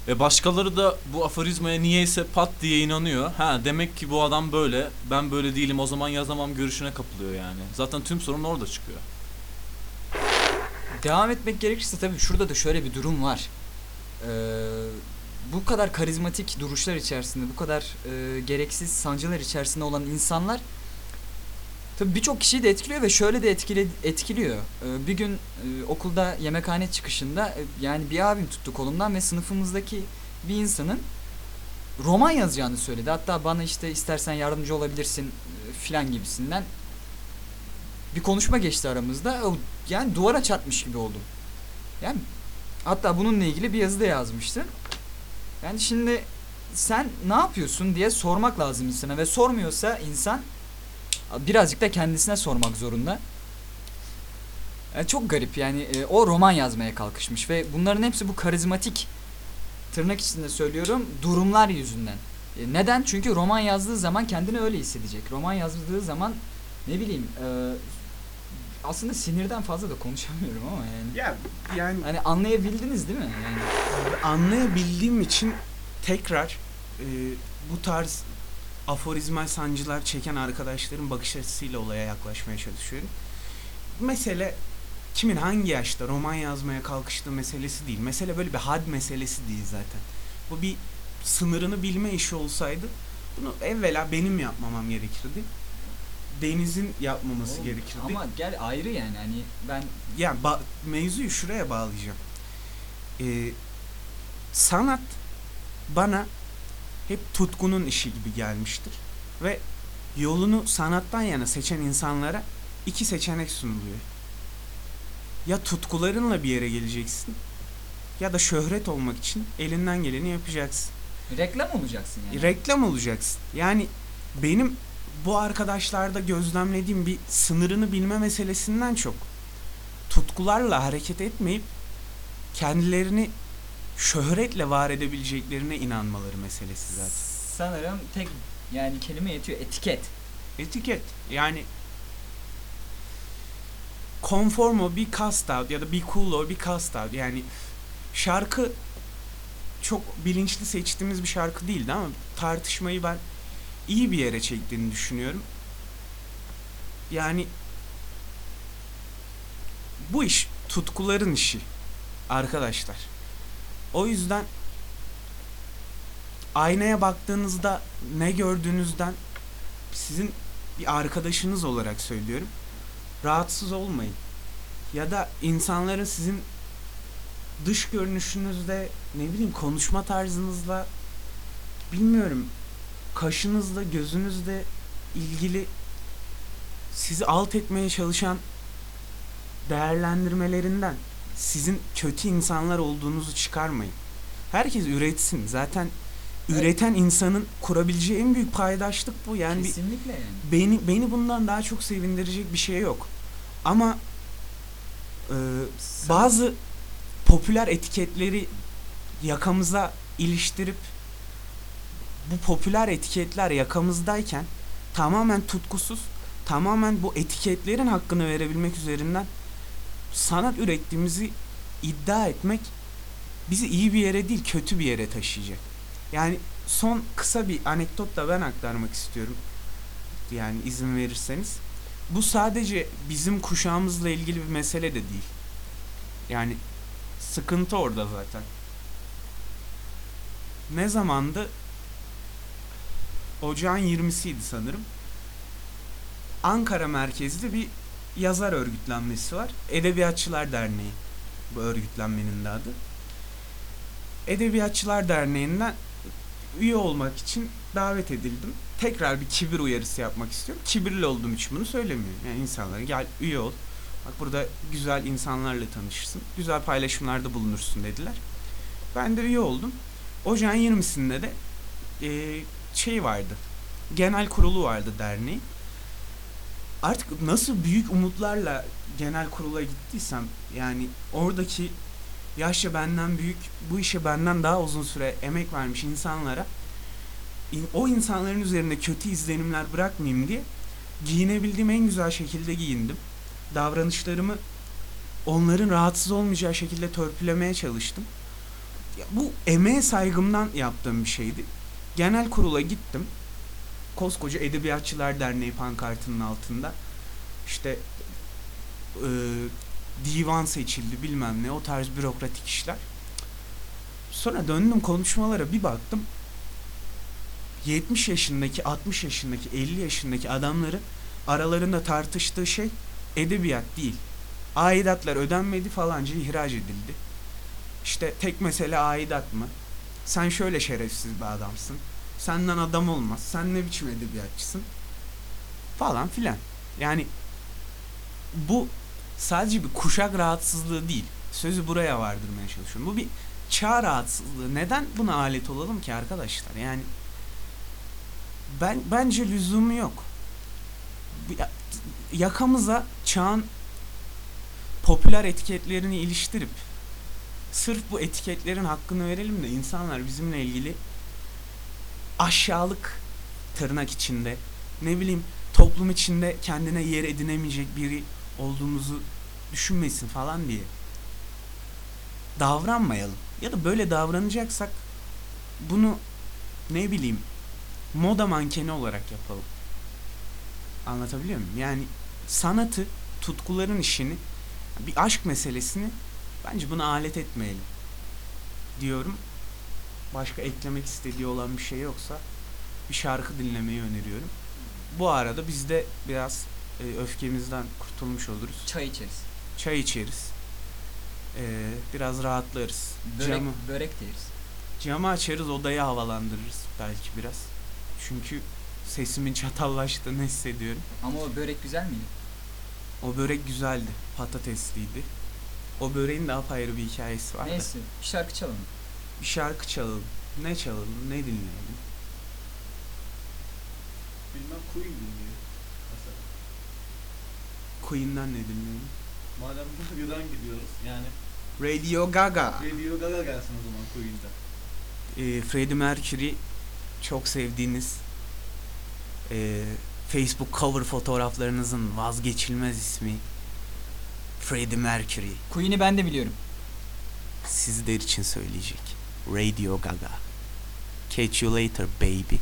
Ve başkaları da bu aforizmaya niyeyse pat diye inanıyor. Ha demek ki bu adam böyle, ben böyle değilim o zaman yazamam görüşüne kapılıyor yani. Zaten tüm sorun orada çıkıyor. Devam etmek gerekirse tabii şurada da şöyle bir durum var. Ee, bu kadar karizmatik duruşlar içerisinde, bu kadar e, gereksiz sancılar içerisinde olan insanlar Tabii birçok kişiyi de etkiliyor ve şöyle de etkile, etkiliyor. Ee, bir gün e, okulda yemekhane çıkışında e, yani bir abim tuttu kolumdan ve sınıfımızdaki bir insanın roman yazacağını söyledi. Hatta bana işte istersen yardımcı olabilirsin e, filan gibisinden bir konuşma geçti aramızda. Yani duvara çarpmış gibi oldum. Yani hatta bununla ilgili bir yazı da yazmıştım. Yani şimdi sen ne yapıyorsun diye sormak lazım insana ve sormuyorsa insan birazcık da kendisine sormak zorunda. Yani çok garip yani e, o roman yazmaya kalkışmış ve bunların hepsi bu karizmatik tırnak içinde söylüyorum durumlar yüzünden. E, neden? Çünkü roman yazdığı zaman kendini öyle hissedecek. Roman yazdığı zaman ne bileyim e, aslında sinirden fazla da konuşamıyorum ama yani. Ya yani Hani anlayabildiniz değil mi? Yani anlayabildiğim için tekrar e, bu tarz aforizmal sancılar çeken arkadaşların bakış açısıyla olaya yaklaşmaya çalışıyorum. Mesele kimin hangi yaşta roman yazmaya kalkıştığı meselesi değil. Mesele böyle bir had meselesi değil zaten. Bu bir sınırını bilme işi olsaydı bunu evvela benim yapmamam gerekirdi. Deniz'in yapmaması Oğlum, gerekirdi. Ama gel ayrı yani hani ben yani ba- mevzuyu şuraya bağlayacağım. Ee, sanat bana hep tutkunun işi gibi gelmiştir. Ve yolunu sanattan yana seçen insanlara iki seçenek sunuluyor. Ya tutkularınla bir yere geleceksin ya da şöhret olmak için elinden geleni yapacaksın. reklam olacaksın yani. Reklam olacaksın. Yani benim bu arkadaşlarda gözlemlediğim bir sınırını bilme meselesinden çok tutkularla hareket etmeyip kendilerini şöhretle var edebileceklerine inanmaları meselesi zaten. Sanırım tek yani kelime yetiyor etiket. Etiket yani conformo bir cast out ya da bir cool bir cast out yani şarkı çok bilinçli seçtiğimiz bir şarkı değildi ama tartışmayı ben iyi bir yere çektiğini düşünüyorum. Yani bu iş tutkuların işi arkadaşlar. O yüzden aynaya baktığınızda ne gördüğünüzden sizin bir arkadaşınız olarak söylüyorum. Rahatsız olmayın. Ya da insanların sizin dış görünüşünüzde ne bileyim konuşma tarzınızla bilmiyorum kaşınızla gözünüzle ilgili sizi alt etmeye çalışan değerlendirmelerinden sizin kötü insanlar olduğunuzu çıkarmayın. Herkes üretsin. Zaten üreten insanın kurabileceği en büyük paydaşlık bu. Yani bir, Kesinlikle yani. beni beni bundan daha çok sevindirecek bir şey yok. Ama e, bazı popüler etiketleri yakamıza iliştirip bu popüler etiketler yakamızdayken tamamen tutkusuz, tamamen bu etiketlerin hakkını verebilmek üzerinden sanat ürettiğimizi iddia etmek bizi iyi bir yere değil kötü bir yere taşıyacak. Yani son kısa bir anekdot da ben aktarmak istiyorum. Yani izin verirseniz. Bu sadece bizim kuşağımızla ilgili bir mesele de değil. Yani sıkıntı orada zaten. Ne zamandı? Ocağın 20'siydi sanırım. Ankara merkezli bir yazar örgütlenmesi var. Edebiyatçılar Derneği bu örgütlenmenin de adı. Edebiyatçılar Derneği'nden üye olmak için davet edildim. Tekrar bir kibir uyarısı yapmak istiyorum. Kibirli olduğum için bunu söylemiyorum. Yani insanlara gel üye ol. Bak burada güzel insanlarla tanışırsın. Güzel paylaşımlarda bulunursun dediler. Ben de üye oldum. Ocağın 20'sinde de e, şey vardı. Genel kurulu vardı derneğin. Artık nasıl büyük umutlarla genel kurula gittiysem yani oradaki yaşça benden büyük bu işe benden daha uzun süre emek vermiş insanlara in- o insanların üzerinde kötü izlenimler bırakmayayım diye giyinebildiğim en güzel şekilde giyindim. Davranışlarımı onların rahatsız olmayacağı şekilde törpülemeye çalıştım. Ya bu emeğe saygımdan yaptığım bir şeydi. Genel kurula gittim. Koskoca Edebiyatçılar Derneği pankartının altında işte e, divan seçildi bilmem ne o tarz bürokratik işler. Sonra döndüm konuşmalara bir baktım. 70 yaşındaki, 60 yaşındaki, 50 yaşındaki adamların aralarında tartıştığı şey edebiyat değil. Aidatlar ödenmedi falanca ihraç edildi. İşte tek mesele aidat mı? Sen şöyle şerefsiz bir adamsın. Senden adam olmaz. Sen ne biçim edebiyatçısın? Falan filan. Yani bu sadece bir kuşak rahatsızlığı değil. Sözü buraya vardırmaya çalışıyorum. Bu bir çağ rahatsızlığı. Neden buna alet olalım ki arkadaşlar? Yani ben bence lüzumu yok. Yakamıza çağın popüler etiketlerini iliştirip sırf bu etiketlerin hakkını verelim de insanlar bizimle ilgili aşağılık tırnak içinde ne bileyim toplum içinde kendine yer edinemeyecek biri olduğumuzu düşünmesin falan diye davranmayalım. Ya da böyle davranacaksak bunu ne bileyim moda mankeni olarak yapalım. Anlatabiliyor muyum? Yani sanatı, tutkuların işini, bir aşk meselesini bence buna alet etmeyelim diyorum. Başka eklemek istediği olan bir şey yoksa bir şarkı dinlemeyi öneriyorum. Bu arada biz de biraz e, öfkemizden kurtulmuş oluruz. Çay içeriz. Çay içeriz. E, biraz rahatlarız. Börek, Camı, börek de yeriz. camı açarız, odayı havalandırırız belki biraz. Çünkü sesimin çatallaştığını hissediyorum. Ama o börek güzel miydi? O börek güzeldi. Patatesliydi. O böreğin de apayrı bir hikayesi var da. Neyse bir şarkı çalalım. Bir şarkı çalalım. Ne çalalım? Ne dinleyelim? Bilmem Queen dinliyor. Mesela. Queen'den ne dinleyelim? Madem radyodan gidiyoruz yani Radio Gaga. Radio Gaga gelsin o zaman Queen'den. Ee, Freddie Mercury çok sevdiğiniz ee, Facebook cover fotoğraflarınızın vazgeçilmez ismi Freddie Mercury Queen'i ben de biliyorum. sizler için söyleyecek. Radio Gaga. Catch you later baby.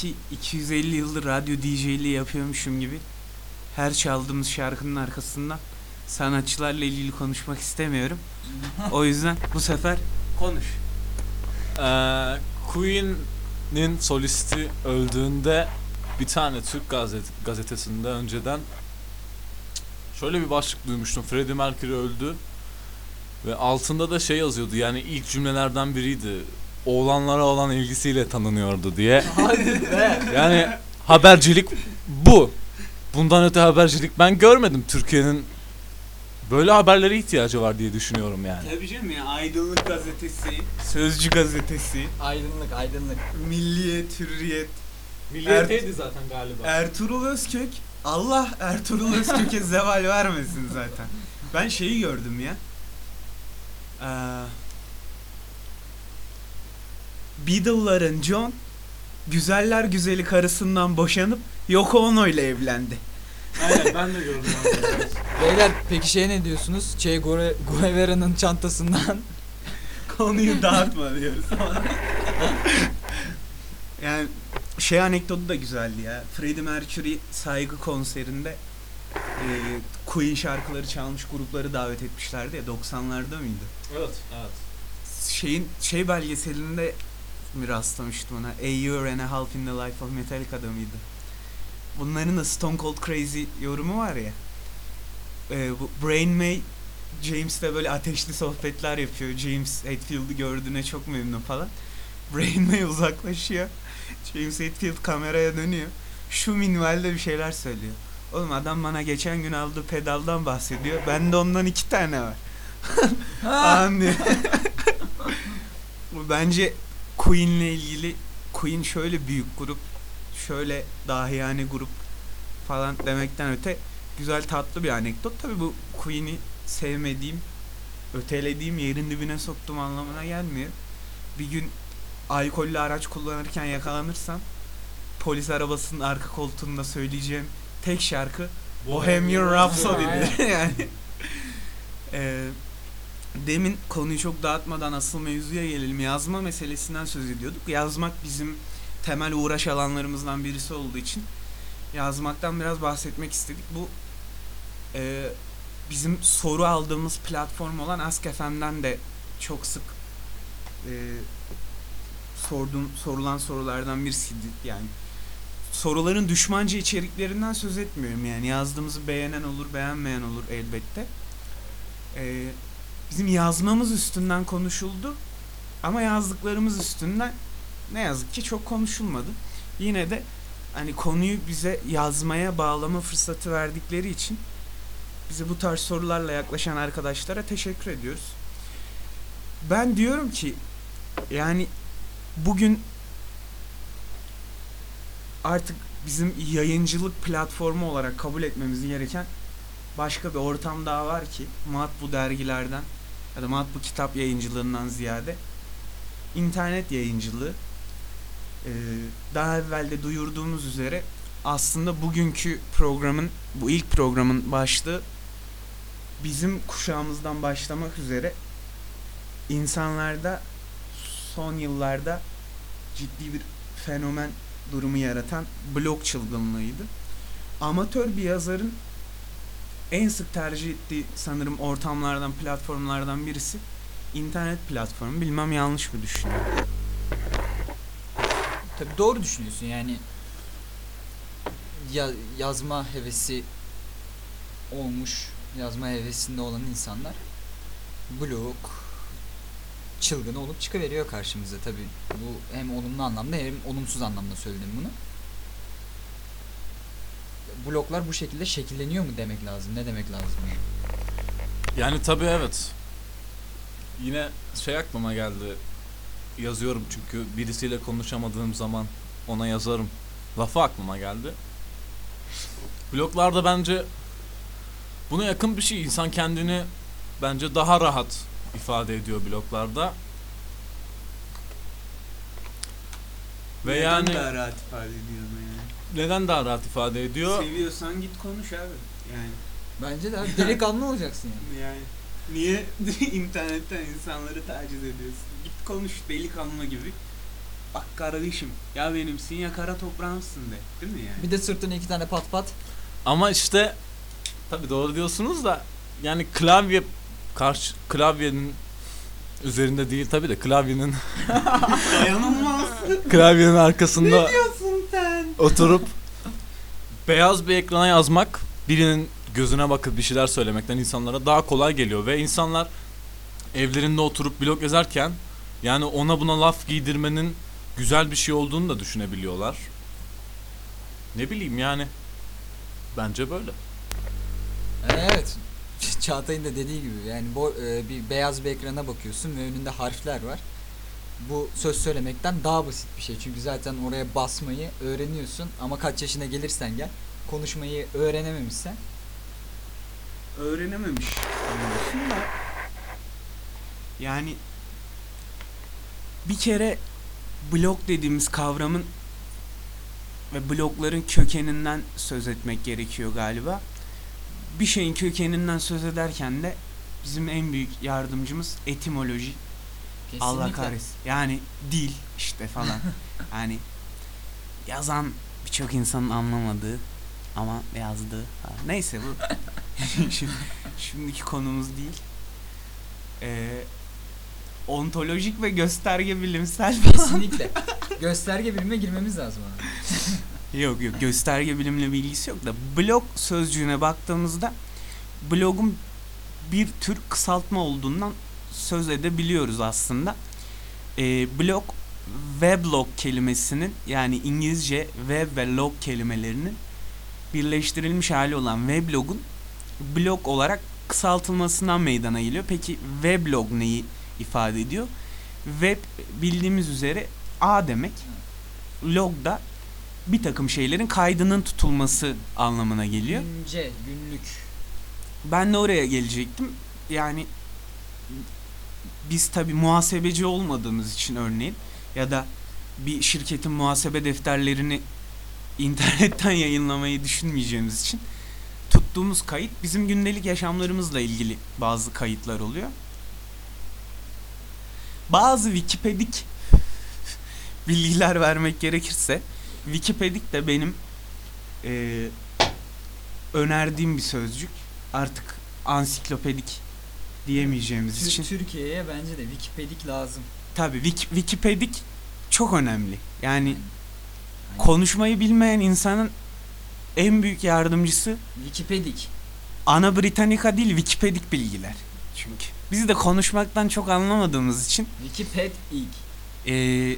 Sanki 250 yıldır radyo DJ'liği yapıyormuşum gibi her çaldığımız şarkının arkasından sanatçılarla ilgili konuşmak istemiyorum. O yüzden bu sefer konuş. Ee, Queen'in solisti öldüğünde bir tane Türk gazet gazetesinde önceden şöyle bir başlık duymuştum. Freddie Mercury öldü ve altında da şey yazıyordu. Yani ilk cümlelerden biriydi. Oğlanlara olan ilgisiyle tanınıyordu diye. yani habercilik bu. Bundan öte habercilik ben görmedim. Türkiye'nin böyle haberlere ihtiyacı var diye düşünüyorum yani. Tabii canım ya Aydınlık Gazetesi, Sözcü Gazetesi, Aydınlık, aydınlık. Milliyet, Hürriyet, Milliyetteydi zaten galiba. Ertuğrul Özkök. Allah Ertuğrul Özkök'e zeval vermesin zaten. Ben şeyi gördüm ya. Ee, Beatles'ların John güzeller güzeli karısından boşanıp Yoko Ono ile evlendi. Aynen ben de gördüm. Beyler peki şey ne diyorsunuz? Che Guevara- Guevara'nın çantasından Konuyu dağıtma diyoruz. yani şey anekdotu da güzeldi ya. Freddie Mercury saygı konserinde e, Queen şarkıları çalmış grupları davet etmişlerdi ya 90'larda mıydı? evet, evet. Şeyin şey belgeselinde mi rastlamıştım ona? A Year and a Half in the Life of Metallica'da mıydı? Bunların da Stone Cold Crazy yorumu var ya. E, bu Brain May James'le böyle ateşli sohbetler yapıyor. James Hetfield'ı gördüğüne çok memnun falan. Brain May uzaklaşıyor. James Hetfield kameraya dönüyor. Şu minvalde bir şeyler söylüyor. Oğlum adam bana geçen gün aldığı pedaldan bahsediyor. Bende ondan iki tane var. Falan diyor. Bu Bence Queen'le ilgili Queen şöyle büyük grup, şöyle dahiyane grup falan demekten öte güzel tatlı bir anekdot. Tabi bu Queen'i sevmediğim, ötelediğim, yerin dibine soktuğum anlamına gelmiyor. Bir gün alkollü araç kullanırken yakalanırsam polis arabasının arka koltuğunda söyleyeceğim tek şarkı Bohemian Rhapsody'dir yani. Ee, demin konuyu çok dağıtmadan asıl mevzuya gelelim. Yazma meselesinden söz ediyorduk. Yazmak bizim temel uğraş alanlarımızdan birisi olduğu için yazmaktan biraz bahsetmek istedik. Bu e, bizim soru aldığımız platform olan Ask.fm'den de çok sık e, sorduğum sorulan sorulardan birisiydi. Yani soruların düşmanca içeriklerinden söz etmiyorum yani yazdığımızı beğenen olur beğenmeyen olur elbette. Ee, bizim yazmamız üstünden konuşuldu ama yazdıklarımız üstünden ne yazık ki çok konuşulmadı. Yine de hani konuyu bize yazmaya bağlama fırsatı verdikleri için bize bu tarz sorularla yaklaşan arkadaşlara teşekkür ediyoruz. Ben diyorum ki yani bugün artık bizim yayıncılık platformu olarak kabul etmemiz gereken başka bir ortam daha var ki matbu dergilerden ya da matbu kitap yayıncılığından ziyade internet yayıncılığı Ee, daha evvel de duyurduğumuz üzere aslında bugünkü programın bu ilk programın başlığı bizim kuşağımızdan başlamak üzere insanlarda son yıllarda ciddi bir fenomen durumu yaratan blog çılgınlığıydı. Amatör bir yazarın en sık tercih ettiği sanırım ortamlardan, platformlardan birisi internet platformu. Bilmem yanlış mı düşünüyorum. Tabii doğru düşünüyorsun yani ya, yazma hevesi olmuş, yazma hevesinde olan insanlar blog çılgını olup çıkıveriyor karşımıza tabii. Bu hem olumlu anlamda hem olumsuz anlamda söyledim bunu. Bloglar bu şekilde şekilleniyor mu demek lazım? Ne demek lazım? yani? Yani tabii evet. Yine şey aklıma geldi. Yazıyorum çünkü birisiyle konuşamadığım zaman ona yazarım. Lafı aklıma geldi. Bloglarda bence buna yakın bir şey. İnsan kendini bence daha rahat ifade ediyor bloglarda. Ve Neden yani daha rahat ifade ediyor. Neden daha rahat ifade ediyor? Seviyorsan git konuş abi. Yani Bence de abi delikanlı olacaksın yani. yani niye internetten insanları taciz ediyorsun? Git konuş delikanlı gibi. Bak kardeşim ya benimsin ya kara toprağımsın de. Değil mi yani? Bir de sırtına iki tane pat pat. Ama işte tabii doğru diyorsunuz da yani klavye karşı klavyenin üzerinde değil tabii de klavyenin Dayanılmaz. klavyenin arkasında diyorsun sen? Oturup beyaz bir ekrana yazmak birinin gözüne bakıp bir şeyler söylemekten insanlara daha kolay geliyor ve insanlar evlerinde oturup blog yazarken yani ona buna laf giydirmenin güzel bir şey olduğunu da düşünebiliyorlar. Ne bileyim yani. Bence böyle. Evet. Çağatay'ın da dediği gibi yani bu e, bir beyaz bir ekrana bakıyorsun ve önünde harfler var. Bu söz söylemekten daha basit bir şey. Çünkü zaten oraya basmayı öğreniyorsun ama kaç yaşına gelirsen gel konuşmayı öğrenememişsen Öğrenememiş. oluyorsun da. Yani bir kere blog dediğimiz kavramın ve blogların kökeninden söz etmek gerekiyor galiba. Bir şeyin kökeninden söz ederken de bizim en büyük yardımcımız etimoloji. Allah kesinlikle kahretsin. Yani dil işte falan. yani yazan birçok insanın anlamadığı ama yazdığı falan. Neyse bu şimdi, şimdiki konumuz değil. Ee, ontolojik ve gösterge bilimsel falan. kesinlikle gösterge bilimine girmemiz lazım abi. Yok yok gösterge bilimle bir ilgisi yok da blog sözcüğüne baktığımızda blogun bir tür kısaltma olduğundan söz edebiliyoruz aslında. Ee, blog weblog kelimesinin yani İngilizce web ve log kelimelerinin birleştirilmiş hali olan weblog'un blog olarak kısaltılmasından meydana geliyor. Peki weblog neyi ifade ediyor? Web bildiğimiz üzere A demek. Log da bir takım şeylerin kaydının tutulması anlamına geliyor. Günce, günlük. Ben de oraya gelecektim. Yani biz tabi muhasebeci olmadığımız için örneğin ya da bir şirketin muhasebe defterlerini internetten yayınlamayı düşünmeyeceğimiz için tuttuğumuz kayıt bizim gündelik yaşamlarımızla ilgili bazı kayıtlar oluyor. Bazı Wikipedik bilgiler vermek gerekirse Wikipedik de benim eee, önerdiğim bir sözcük. Artık ansiklopedik diyemeyeceğimiz için. Türkiye'ye bence de Wikipedik lazım. Tabii Wik- Wikipedik çok önemli. Yani konuşmayı bilmeyen insanın en büyük yardımcısı Wikipedik. ana Britannica değil Wikipedik bilgiler. Çünkü biz de konuşmaktan çok anlamadığımız için Wikipedik. eee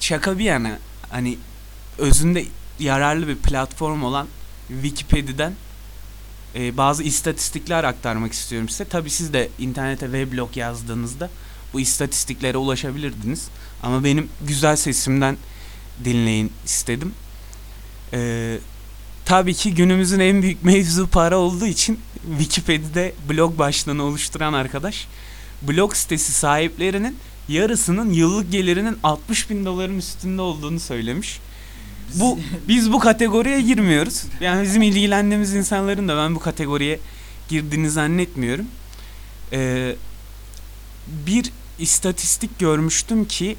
şaka bir yana hani özünde yararlı bir platform olan Wikipedia'dan eee, bazı istatistikler aktarmak istiyorum size. Tabii siz de internete weblog yazdığınızda bu istatistiklere ulaşabilirdiniz. Ama benim güzel sesimden dinleyin istedim. Eee tabii ki günümüzün en büyük mevzu para olduğu için Wikipedia'da blog başlığını oluşturan arkadaş blog sitesi sahiplerinin yarısının yıllık gelirinin 60 bin doların üstünde olduğunu söylemiş. Bu biz bu kategoriye girmiyoruz. Yani bizim ilgilendiğimiz insanların da ben bu kategoriye girdiğini zannetmiyorum. Ee, bir istatistik görmüştüm ki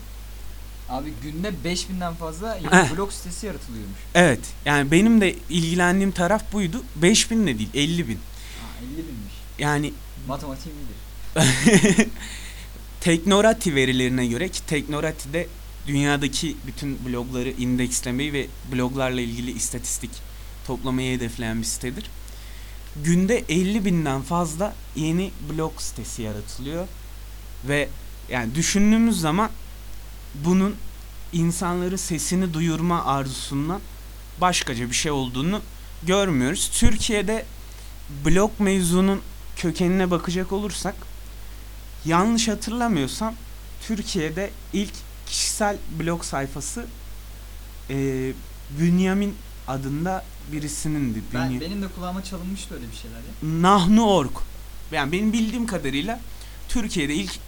Abi günde 5000'den fazla Eh. yeni blog sitesi yaratılıyormuş. evet yani benim de ilgilendiğim taraf buydu. 5 bin de değil 50 bin. Ha 50 binmiş. Yani Matematiğim iyidir. Teknorati verilerine göre ki Teknorati de dünyadaki bütün blogları indekslemeyi ve bloglarla ilgili istatistik toplamayı hedefleyen bir sitedir. Günde 50 binden fazla yeni blog sitesi yaratılıyor ve yani düşündüğümüz zaman bunun insanları sesini duyurma arzusundan başkaca bir şey olduğunu görmüyoruz. Türkiye'de blog mevzunun kökenine bakacak olursak yanlış hatırlamıyorsam Türkiye'de ilk kişisel blog sayfası eee Bünyamin adında birisinin de Ben, Bünya- benim de kulağıma çalınmıştı öyle bir şeyler ya. Nahnu.org. Yani benim bildiğim kadarıyla Türkiye'de ilk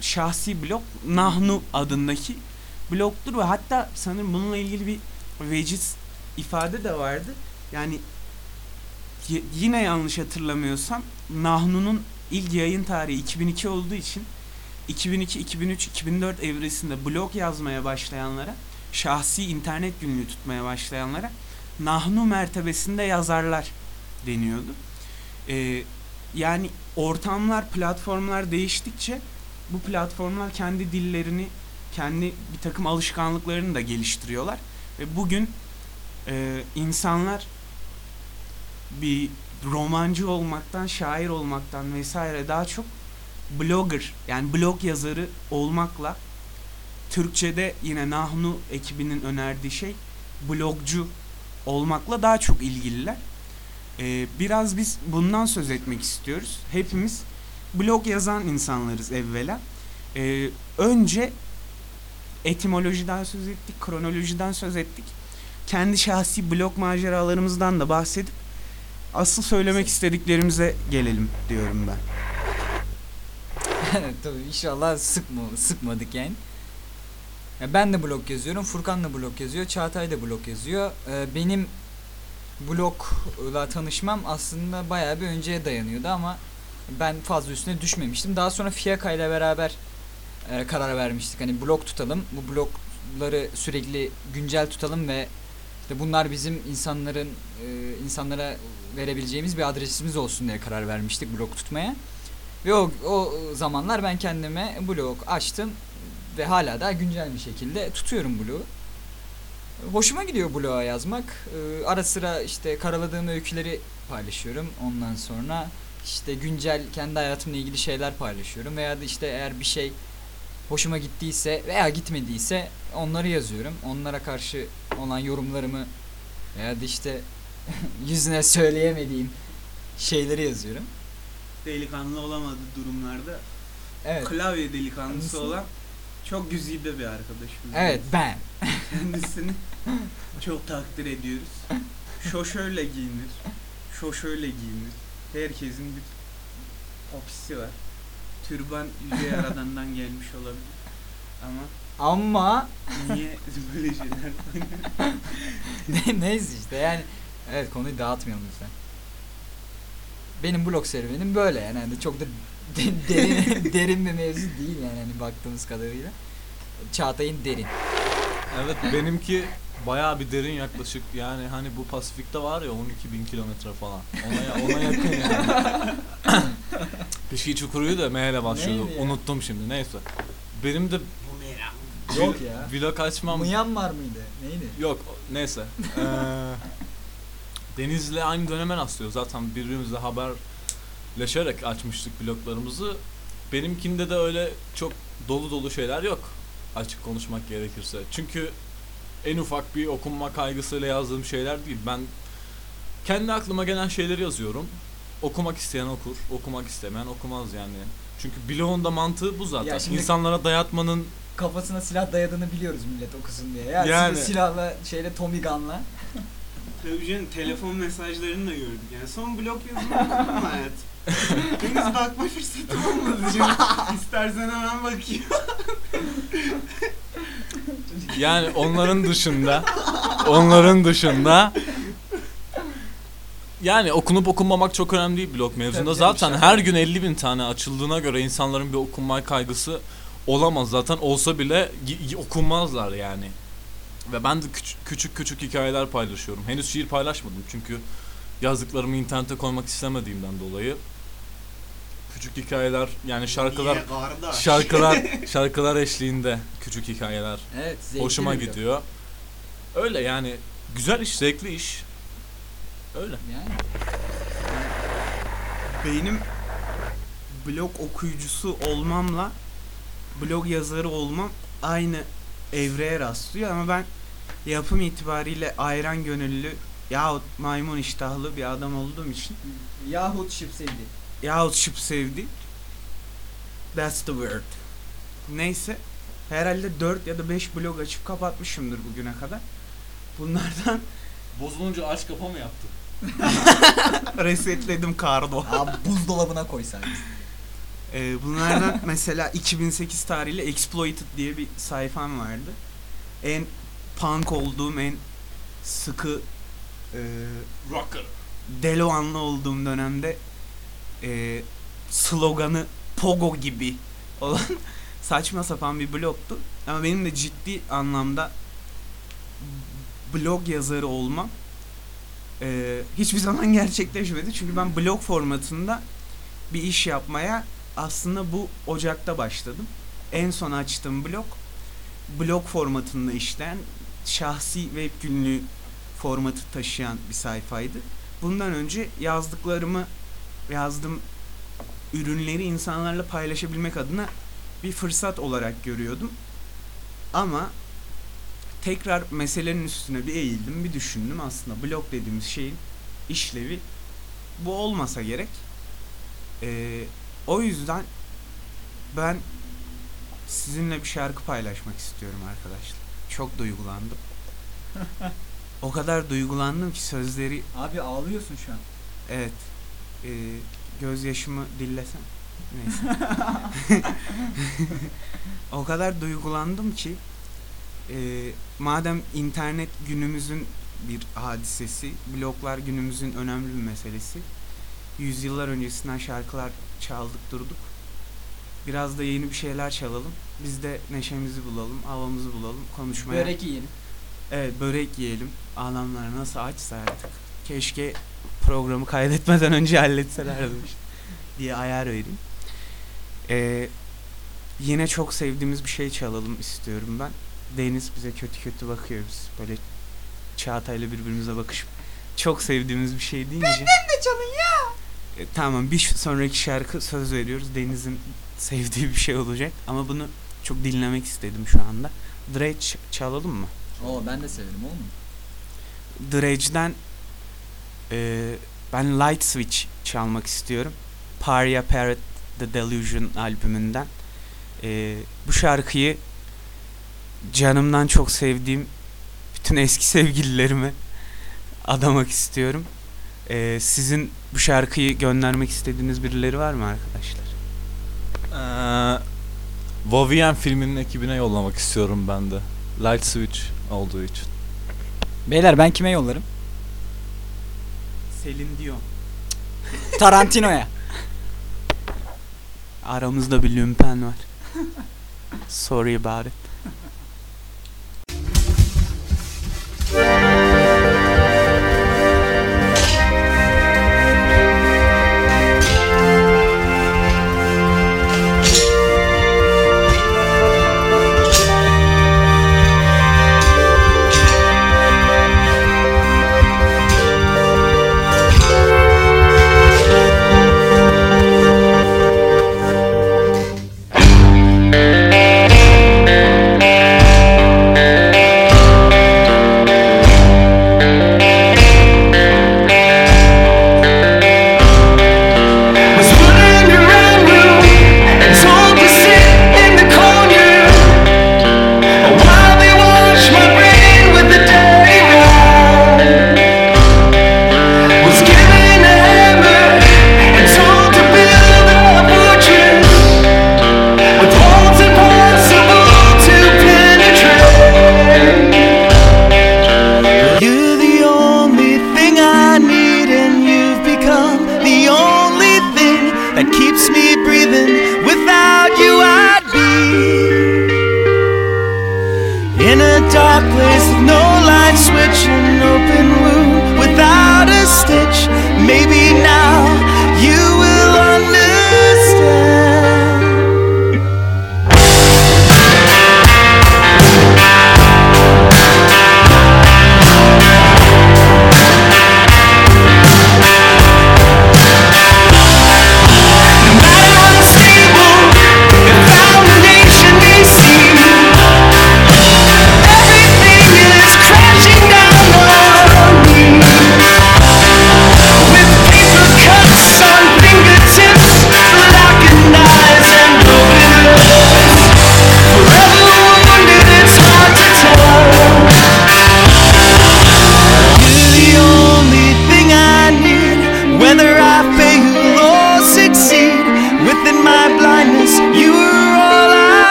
şahsi blog Nahnu adındaki blogdur ve hatta sanırım bununla ilgili bir veciz ifade de vardı. Yani yine yanlış hatırlamıyorsam Nahnu'nun ilk yayın tarihi 2002 olduğu için 2002, 2003, 2004 evresinde blog yazmaya başlayanlara, şahsi internet günlüğü tutmaya başlayanlara Nahnu mertebesinde yazarlar deniyordu. Ee, yani ortamlar, platformlar değiştikçe bu platformlar kendi dillerini, kendi bir takım alışkanlıklarını da geliştiriyorlar. Ve bugün e, insanlar bir romancı olmaktan, şair olmaktan vesaire daha çok blogger yani blog yazarı olmakla Türkçe'de yine Nahnu ekibinin önerdiği şey blogcu olmakla daha çok ilgililer. Ee, biraz biz bundan söz etmek istiyoruz. Hepimiz blog yazan insanlarız evvela. Ee, önce etimolojiden söz ettik, kronolojiden söz ettik. Kendi şahsi blog maceralarımızdan da bahsedip asıl söylemek istediklerimize gelelim diyorum ben. Tabii inşallah sıkma, sıkmadık yani. Ya ben de blog yazıyorum, Furkan da blog yazıyor, Çağatay da blog yazıyor. Ee, benim blogla tanışmam aslında bayağı bir önceye dayanıyordu ama ben fazla üstüne düşmemiştim. Daha sonra Fiyaka ile beraber e, karar vermiştik. Hani blog tutalım, bu blogları sürekli güncel tutalım ve işte bunlar bizim insanların e, insanlara verebileceğimiz bir adresimiz olsun diye karar vermiştik blog tutmaya. Ve o, o zamanlar ben kendime blog açtım ve hala da güncel bir şekilde tutuyorum blogu. Hoşuma gidiyor bloğa yazmak. Ee, ara sıra işte karaladığım öyküleri paylaşıyorum. Ondan sonra işte güncel kendi hayatımla ilgili şeyler paylaşıyorum. Veya da işte eğer bir şey hoşuma gittiyse veya gitmediyse onları yazıyorum. Onlara karşı olan yorumlarımı veya da işte yüzüne söyleyemediğim şeyleri yazıyorum. Delikanlı olamadığı durumlarda Evet. klavye delikanlısı Nasıl? olan çok güzide bir arkadaşımız. Evet ben. Kendisini çok takdir ediyoruz. Şo şöyle giyinir. Şo şöyle giyinir. Herkesin bir opisi var. Türban Yüce Yaradan'dan gelmiş olabilir. Ama Ama niye böyle şeyler ne- neyse işte yani evet konuyu dağıtmayalım lütfen. Benim blog serüvenim böyle yani hani çok da de- derin derin bir mevzu değil yani hani baktığımız kadarıyla. Çağatay'ın derin. Evet benimki bayağı bir derin yaklaşık yani hani bu Pasifik'te var ya 12 bin kilometre falan ona, ona yakın yani. şey çukuruyu da M ile başlıyordu unuttum şimdi neyse. Benim de Yok ya. Vlog açmam. Myanmar mıydı? Neydi? Yok neyse. Ee, Deniz'le aynı döneme rastlıyor. Zaten birbirimizle haberleşerek açmıştık bloglarımızı. Benimkinde de öyle çok dolu dolu şeyler yok. Açık konuşmak gerekirse. Çünkü en ufak bir okunma kaygısıyla yazdığım şeyler değil. Ben kendi aklıma gelen şeyleri yazıyorum. Okumak isteyen okur, okumak istemeyen okumaz yani. Çünkü blogun da mantığı bu zaten. Ya şimdi- İnsanlara dayatmanın Kafasına silah dayadığını biliyoruz millet okusun diye. Ya Yani. sizi silahla şeyle Tommy Gun'la. Tabii canım telefon mesajlarını da gördük. Yani son blog yazımı okudun mu hayat? Henüz bakma fırsatım olmadı canım. İstersen hemen bakayım. Yani onların dışında onların dışında yani okunup okunmamak çok önemli değil blog mevzunda. Tabii Zaten şaka. her gün 50 bin tane açıldığına göre insanların bir okunma kaygısı olamaz zaten. Olsa bile y- y- okunmazlar yani. Ve ben de küç- küçük küçük hikayeler paylaşıyorum. Henüz şiir paylaşmadım çünkü yazdıklarımı internete koymak istemediğimden dolayı. Küçük hikayeler yani şarkılar Niye kardeş? şarkılar şarkılar eşliğinde küçük hikayeler Evet zevkli hoşuma bir gidiyor. Öyle yani güzel iş, zevkli iş. Öyle. Yani Benim blog okuyucusu olmamla blog yazarı olmam aynı evreye rastlıyor ama ben yapım itibariyle ayran gönüllü yahut maymun iştahlı bir adam olduğum için yahut şıp sevdi. yahut şıp sevdi that's the word neyse herhalde 4 ya da 5 blog açıp kapatmışımdır bugüne kadar bunlardan Bozulunca aç kapa mı yaptın? resetledim kardo Abi buzdolabına koysaydın. Ee, bunlardan mesela 2008 tarihli Exploited diye bir sayfam vardı. En punk olduğum, en sıkı e, Rocker. Deloanlı olduğum dönemde e, sloganı Pogo gibi olan saçma sapan bir blogtu. Ama benim de ciddi anlamda blog yazarı olmam e, hiçbir zaman gerçekleşmedi. Çünkü ben blog formatında bir iş yapmaya aslında bu Ocak'ta başladım. En son açtığım blog blog formatında işleyen şahsi web günlüğü formatı taşıyan bir sayfaydı. Bundan önce yazdıklarımı yazdığım ürünleri insanlarla paylaşabilmek adına bir fırsat olarak görüyordum. Ama tekrar meselenin üstüne bir eğildim, bir düşündüm. Aslında blog dediğimiz şeyin işlevi bu olmasa gerek. Ee, o yüzden ben sizinle bir şarkı paylaşmak istiyorum arkadaşlar. Çok duygulandım. o kadar duygulandım ki sözleri Abi ağlıyorsun şu an. Evet. Ee, gözyaşımı dillesem. Neyse. o kadar duygulandım ki e, madem internet günümüzün bir hadisesi, bloglar günümüzün önemli bir meselesi. Yüzyıllar öncesinden şarkılar çaldık durduk. Biraz da yeni bir şeyler çalalım. Biz de neşemizi bulalım, havamızı bulalım, konuşmaya. Börek yiyelim. Evet börek yiyelim. Adamlar nasıl açsa artık. Keşke programı kaydetmeden önce halletselerdi diye ayar vereyim. Ee, yine çok sevdiğimiz bir şey çalalım istiyorum ben. Deniz bize kötü kötü bakıyor biz. Böyle Çağatay'la birbirimize bakışıp çok sevdiğimiz bir şey deyince. Benden de çalın ya. Tamam bir sonraki şarkı söz veriyoruz. Deniz'in sevdiği bir şey olacak. Ama bunu çok dinlemek istedim şu anda. Dredge çalalım mı? Oo ben de severim oğlum. Dredge'den e, ben Light Switch çalmak istiyorum. Paria Parrot The Delusion albümünden. E, bu şarkıyı canımdan çok sevdiğim bütün eski sevgililerime adamak istiyorum. E, sizin bu şarkıyı göndermek istediğiniz birileri var mı arkadaşlar? Ee, Vovien filminin ekibine yollamak istiyorum ben de. Light Switch olduğu için. Beyler ben kime yollarım? Selin Dion. Tarantino'ya. Aramızda bir lümpen var. Sorry about it.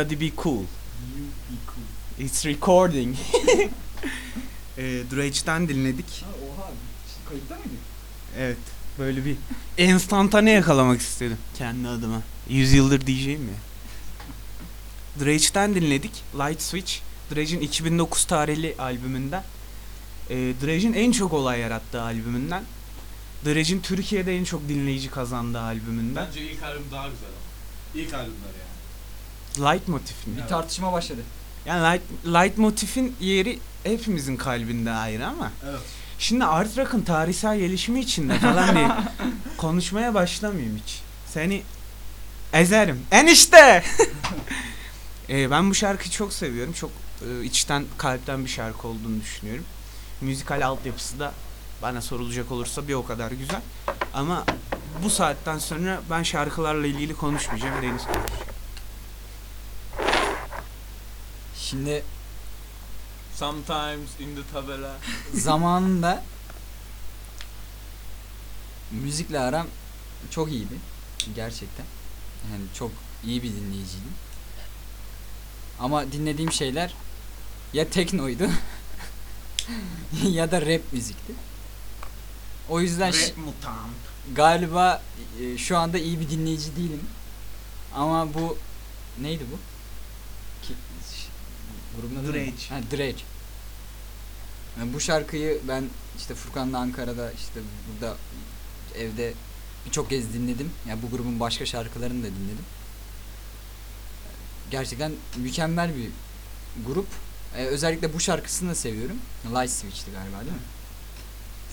Everybody be cool. You be cool. It's recording. e, Drage'den dinledik. Ha, oha. Şimdi kayıtta mıydı? Evet. Böyle bir enstantane yakalamak istedim kendi adıma. 100 yıldır DJ'yim ya. Drage'den dinledik. Light Switch. Drage'in 2009 tarihli albümünden. E, Drage'in en çok olay yarattığı albümünden. Drage'in Türkiye'de en çok dinleyici kazandığı albümünden. Bence ilk albüm daha güzel ama. İlk albümler yani. Light Motif mi? Bir tartışma başladı. Yani Light, Light Motif'in yeri hepimizin kalbinde ayrı ama. Evet. Şimdi art rock'ın tarihsel gelişimi içinde falan diye konuşmaya başlamayayım hiç. Seni ezerim. Enişte! Ee, ben bu şarkıyı çok seviyorum. Çok e, içten, kalpten bir şarkı olduğunu düşünüyorum. Müzikal altyapısı da bana sorulacak olursa bir o kadar güzel. Ama bu saatten sonra ben şarkılarla ilgili konuşmayacağım. Deniz konuşacak. Şimdi Sometimes in the tabela. zamanında müzikle aram çok iyiydi. Gerçekten. Yani çok iyi bir dinleyiciydim. Ama dinlediğim şeyler ya teknoydu ya da rap müzikti. O yüzden Rap mutant. galiba e, şu anda iyi bir dinleyici değilim. Ama bu neydi bu? Grubun? Dredge. Ha, Dredge. Yani bu şarkıyı ben işte Furkan'la Ankara'da işte burada evde birçok kez dinledim. Yani bu grubun başka şarkılarını da dinledim. Gerçekten mükemmel bir grup. Ee, özellikle bu şarkısını da seviyorum. Light Switch'ti galiba değil mi?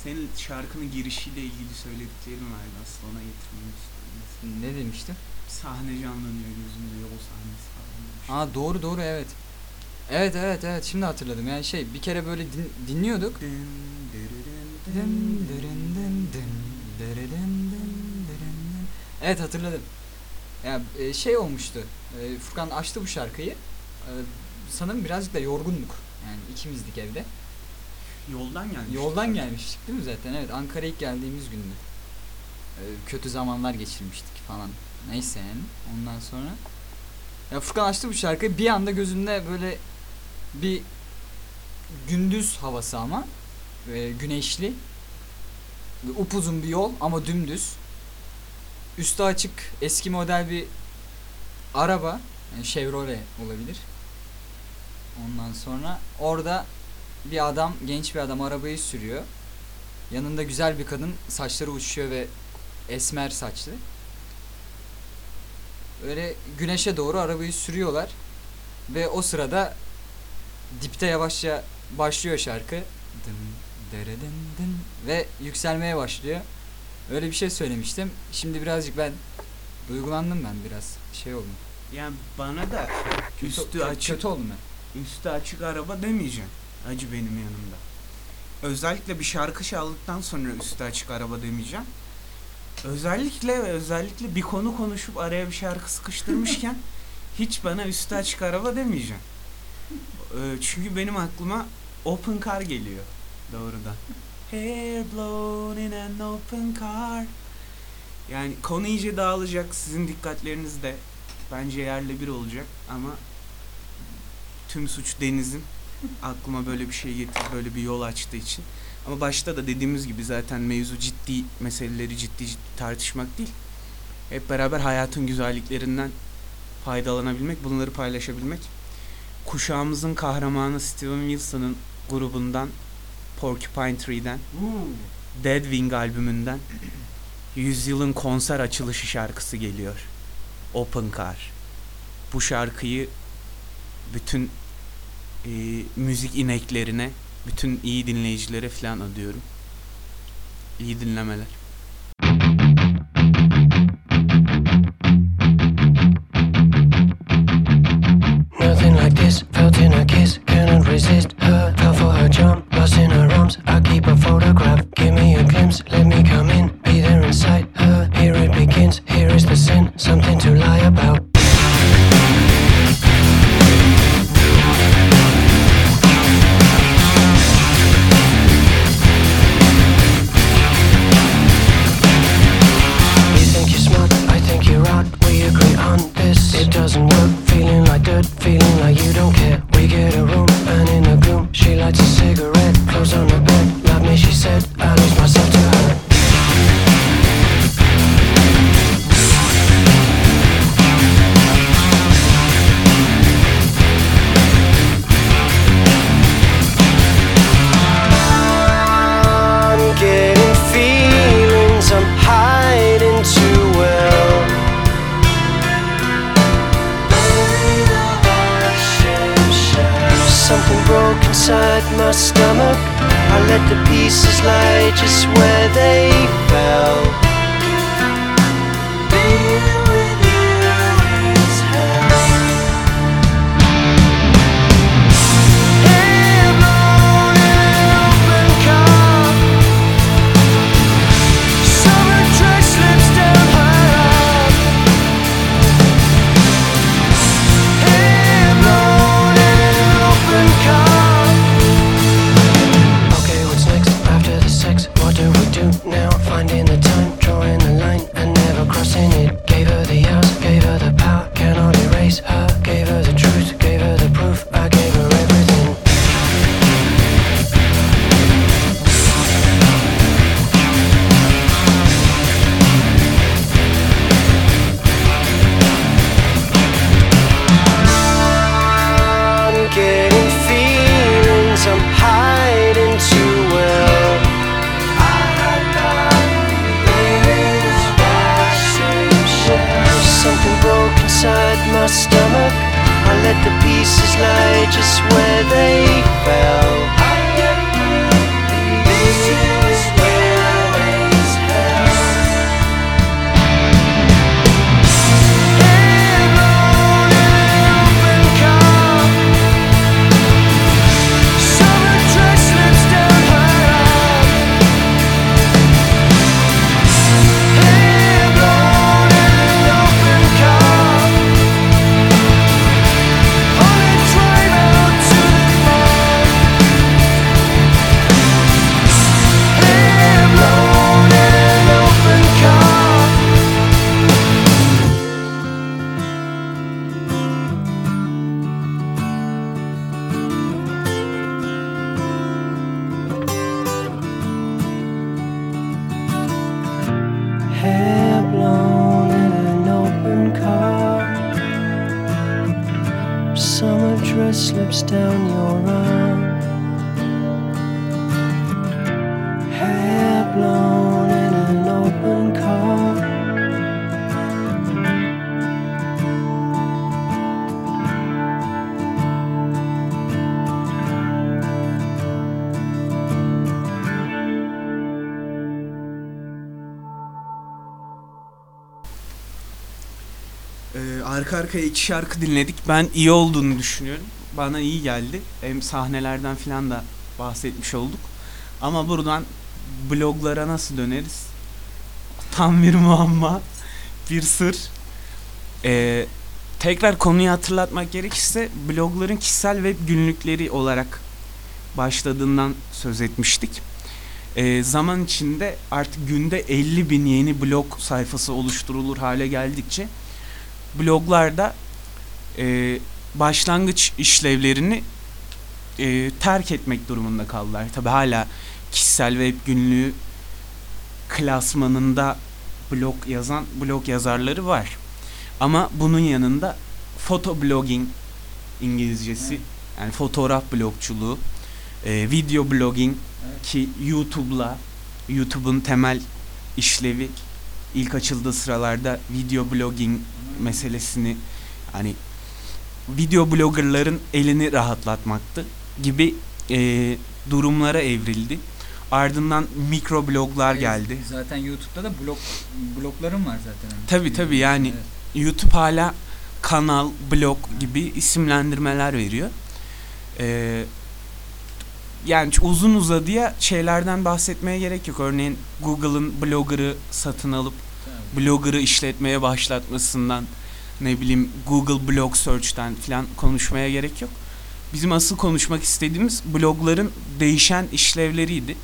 Senin şarkının girişiyle ilgili söylediklerin vardı aslında ona getirmek istedim. Ne demiştim? Sahne canlanıyor gözümde yol sahnesi falan. demiş. Aa doğru doğru evet. Evet evet evet şimdi hatırladım. Yani şey bir kere böyle din- dinliyorduk. Evet hatırladım. Ya e, şey olmuştu. e, Furkan açtı bu şarkıyı. E, Sanırım birazcık da yorgunduk. Yani ikimizdik evde. Yoldan gelmiş. Yoldan gelmiştik değil mi zaten? Evet Ankara'ya ilk geldiğimiz gündü. Kötü zamanlar geçirmiştik falan. Neyse yani. Ondan sonra ya Furkan açtı bu şarkıyı bir anda gözünde böyle bir gündüz havası ama e, güneşli upuzun bir yol ama dümdüz üstü açık eski model bir araba. Yani Chevrolet olabilir. Ondan sonra orada bir adam, genç bir adam arabayı sürüyor. Yanında güzel bir kadın, saçları uçuşuyor ve esmer saçlı. Öyle güneşe doğru arabayı sürüyorlar. Ve o sırada dipte yavaşça başlıyor şarkı. Dın, deredin, dın ve yükselmeye başlıyor. Öyle bir şey söylemiştim. Şimdi birazcık ben duygulandım ben biraz. Şey oldum. Yani bana da Kötü, üstü açık kötü oldum ben. üstü açık araba demeyeceğim. Acı benim yanımda. Özellikle bir şarkı çaldıktan sonra üstü açık araba demeyeceğim. Özellikle özellikle bir konu konuşup araya bir şarkı sıkıştırmışken hiç bana üstü açık araba demeyeceğim. Ee, Çünkü benim aklıma open car geliyor doğrudan. Hair blown in an open car. Yani konu iyice dağılacak. Sizin dikkatleriniz de bence yerle bir olacak ama tüm suç Deniz'in aklıma böyle bir şey getirip böyle bir yol açtığı için. Ama başta da dediğimiz gibi zaten mevzu ciddi meseleleri ciddi ciddi tartışmak değil. Hep beraber hayatın güzelliklerinden faydalanabilmek, bunları paylaşabilmek. Kuşağımızın kahramanı Steven Wilson'ın grubundan Porcupine Tree'den Dead Wing albümünden Yüzyılın konser açılışı şarkısı geliyor. Open Car. Bu şarkıyı bütün e, müzik ineklerine, bütün iyi dinleyicilere falan adıyorum. İyi dinlemeler. hair blown in an open car. Summer dress slips down your arm. Arkaya iki şarkı dinledik. Ben iyi olduğunu düşünüyorum. Bana iyi geldi. Hem sahnelerden falan da bahsetmiş olduk. Ama buradan bloglara nasıl döneriz? Tam bir muamma, bir sır. Ee, tekrar konuyu hatırlatmak gerekirse blogların kişisel web günlükleri olarak başladığından söz etmiştik. Ee, zaman içinde artık günde 50 bin yeni blog sayfası oluşturulur hale geldikçe bloglarda e, başlangıç işlevlerini e, terk etmek durumunda kaldılar. Tabi hala kişisel web günlüğü klasmanında blog yazan blog yazarları var. Ama bunun yanında photoblogging İngilizcesi yani fotoğraf blogçuluğu, e, video blogging ki YouTube'la YouTube'un temel işlevi ilk açıldığı sıralarda video blogging meselesini hani video bloggerların elini rahatlatmaktı gibi e, durumlara evrildi. Ardından mikro bloglar Evet, geldi. Zaten YouTube'da da blog bloglarım var zaten. Tabii, tabii, yani Evet. YouTube hala kanal, blog gibi isimlendirmeler veriyor. Ee, yani uzun uzadıya şeylerden bahsetmeye gerek yok. Örneğin Google'ın Blogger'ı satın alıp. Blogger'ı işletmeye başlatmasından ne bileyim Google Blog Search'ten falan konuşmaya gerek yok. Bizim asıl konuşmak istediğimiz blogların değişen işlevleriydi.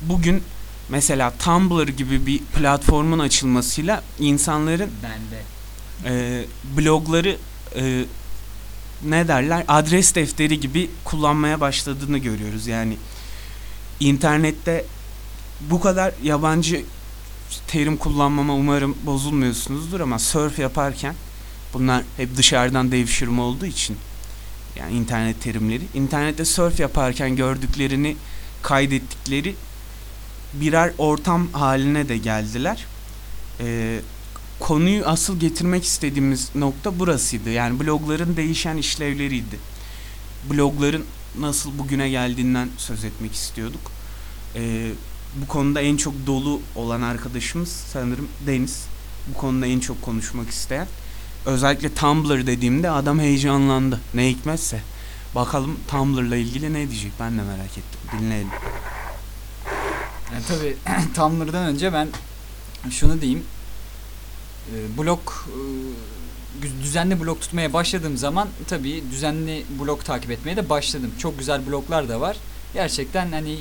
Bugün mesela Tumblr gibi bir platformun açılmasıyla insanların Bende. e, blogları e, ne derler adres defteri gibi kullanmaya başladığını görüyoruz. Yani internette bu kadar yabancı terim kullanmama umarım bozulmuyorsunuzdur ama surf yaparken bunlar hep dışarıdan devşirme olduğu için yani internet terimleri internette surf yaparken gördüklerini kaydettikleri birer ortam haline de geldiler. Ee, konuyu asıl getirmek istediğimiz nokta burasıydı. Yani blogların değişen işlevleriydi. Blogların nasıl bugüne geldiğinden söz etmek istiyorduk. Ee, bu konuda en çok dolu olan arkadaşımız sanırım Deniz. Bu konuda en çok konuşmak isteyen. Özellikle Tumblr dediğimde adam heyecanlandı. Ne hikmetse. Bakalım Tumblr'la ilgili ne diyecek ben de merak ettim. Dinleyelim. Yani tabii Tumblr'dan önce ben şunu diyeyim. Ee, blog e, düzenli blog tutmaya başladığım zaman tabii düzenli blog takip etmeye de başladım. Çok güzel bloglar da var. Gerçekten hani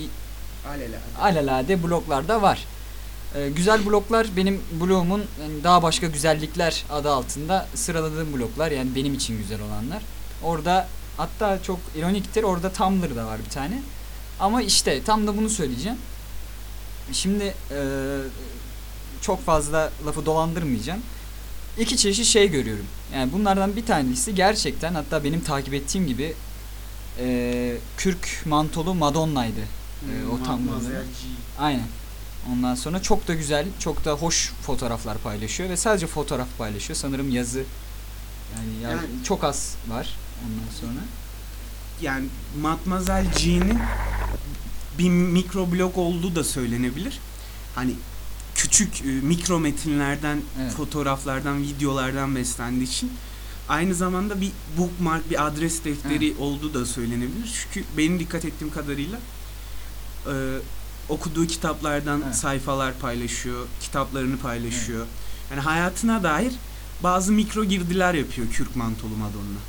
alelade bloglar da var. Ee, güzel bloglar benim blogumun yani daha başka güzellikler adı altında sıraladığım bloglar yani benim için güzel olanlar. Orada hatta çok ironiktir orada Tumblr da var bir tane. Ama işte tam da bunu söyleyeceğim. Şimdi çok fazla lafı dolandırmayacağım. İki çeşit şey görüyorum. Yani bunlardan bir tanesi gerçekten hatta benim takip ettiğim gibi eee, kürk mantolu Madonna'ydı. Ee, o tam. Aynen. Ondan sonra çok da güzel, çok da hoş fotoğraflar paylaşıyor ve sadece fotoğraf paylaşıyor. Sanırım yazı yani, ya- Yani- çok az var ondan sonra. yani Matmazel G'nin bir mikroblog olduğu da söylenebilir. Hani küçük e, mikro metinlerden, Evet. fotoğraflardan, videolardan beslendiği için aynı zamanda bir bookmark, bir adres defteri olduğu da söylenebilir. Çünkü benim dikkat ettiğim kadarıyla e, okuduğu kitaplardan Evet. sayfalar paylaşıyor, kitaplarını paylaşıyor. Yani hayatına dair bazı mikro girdiler yapıyor Kürk Mantolu Madonna.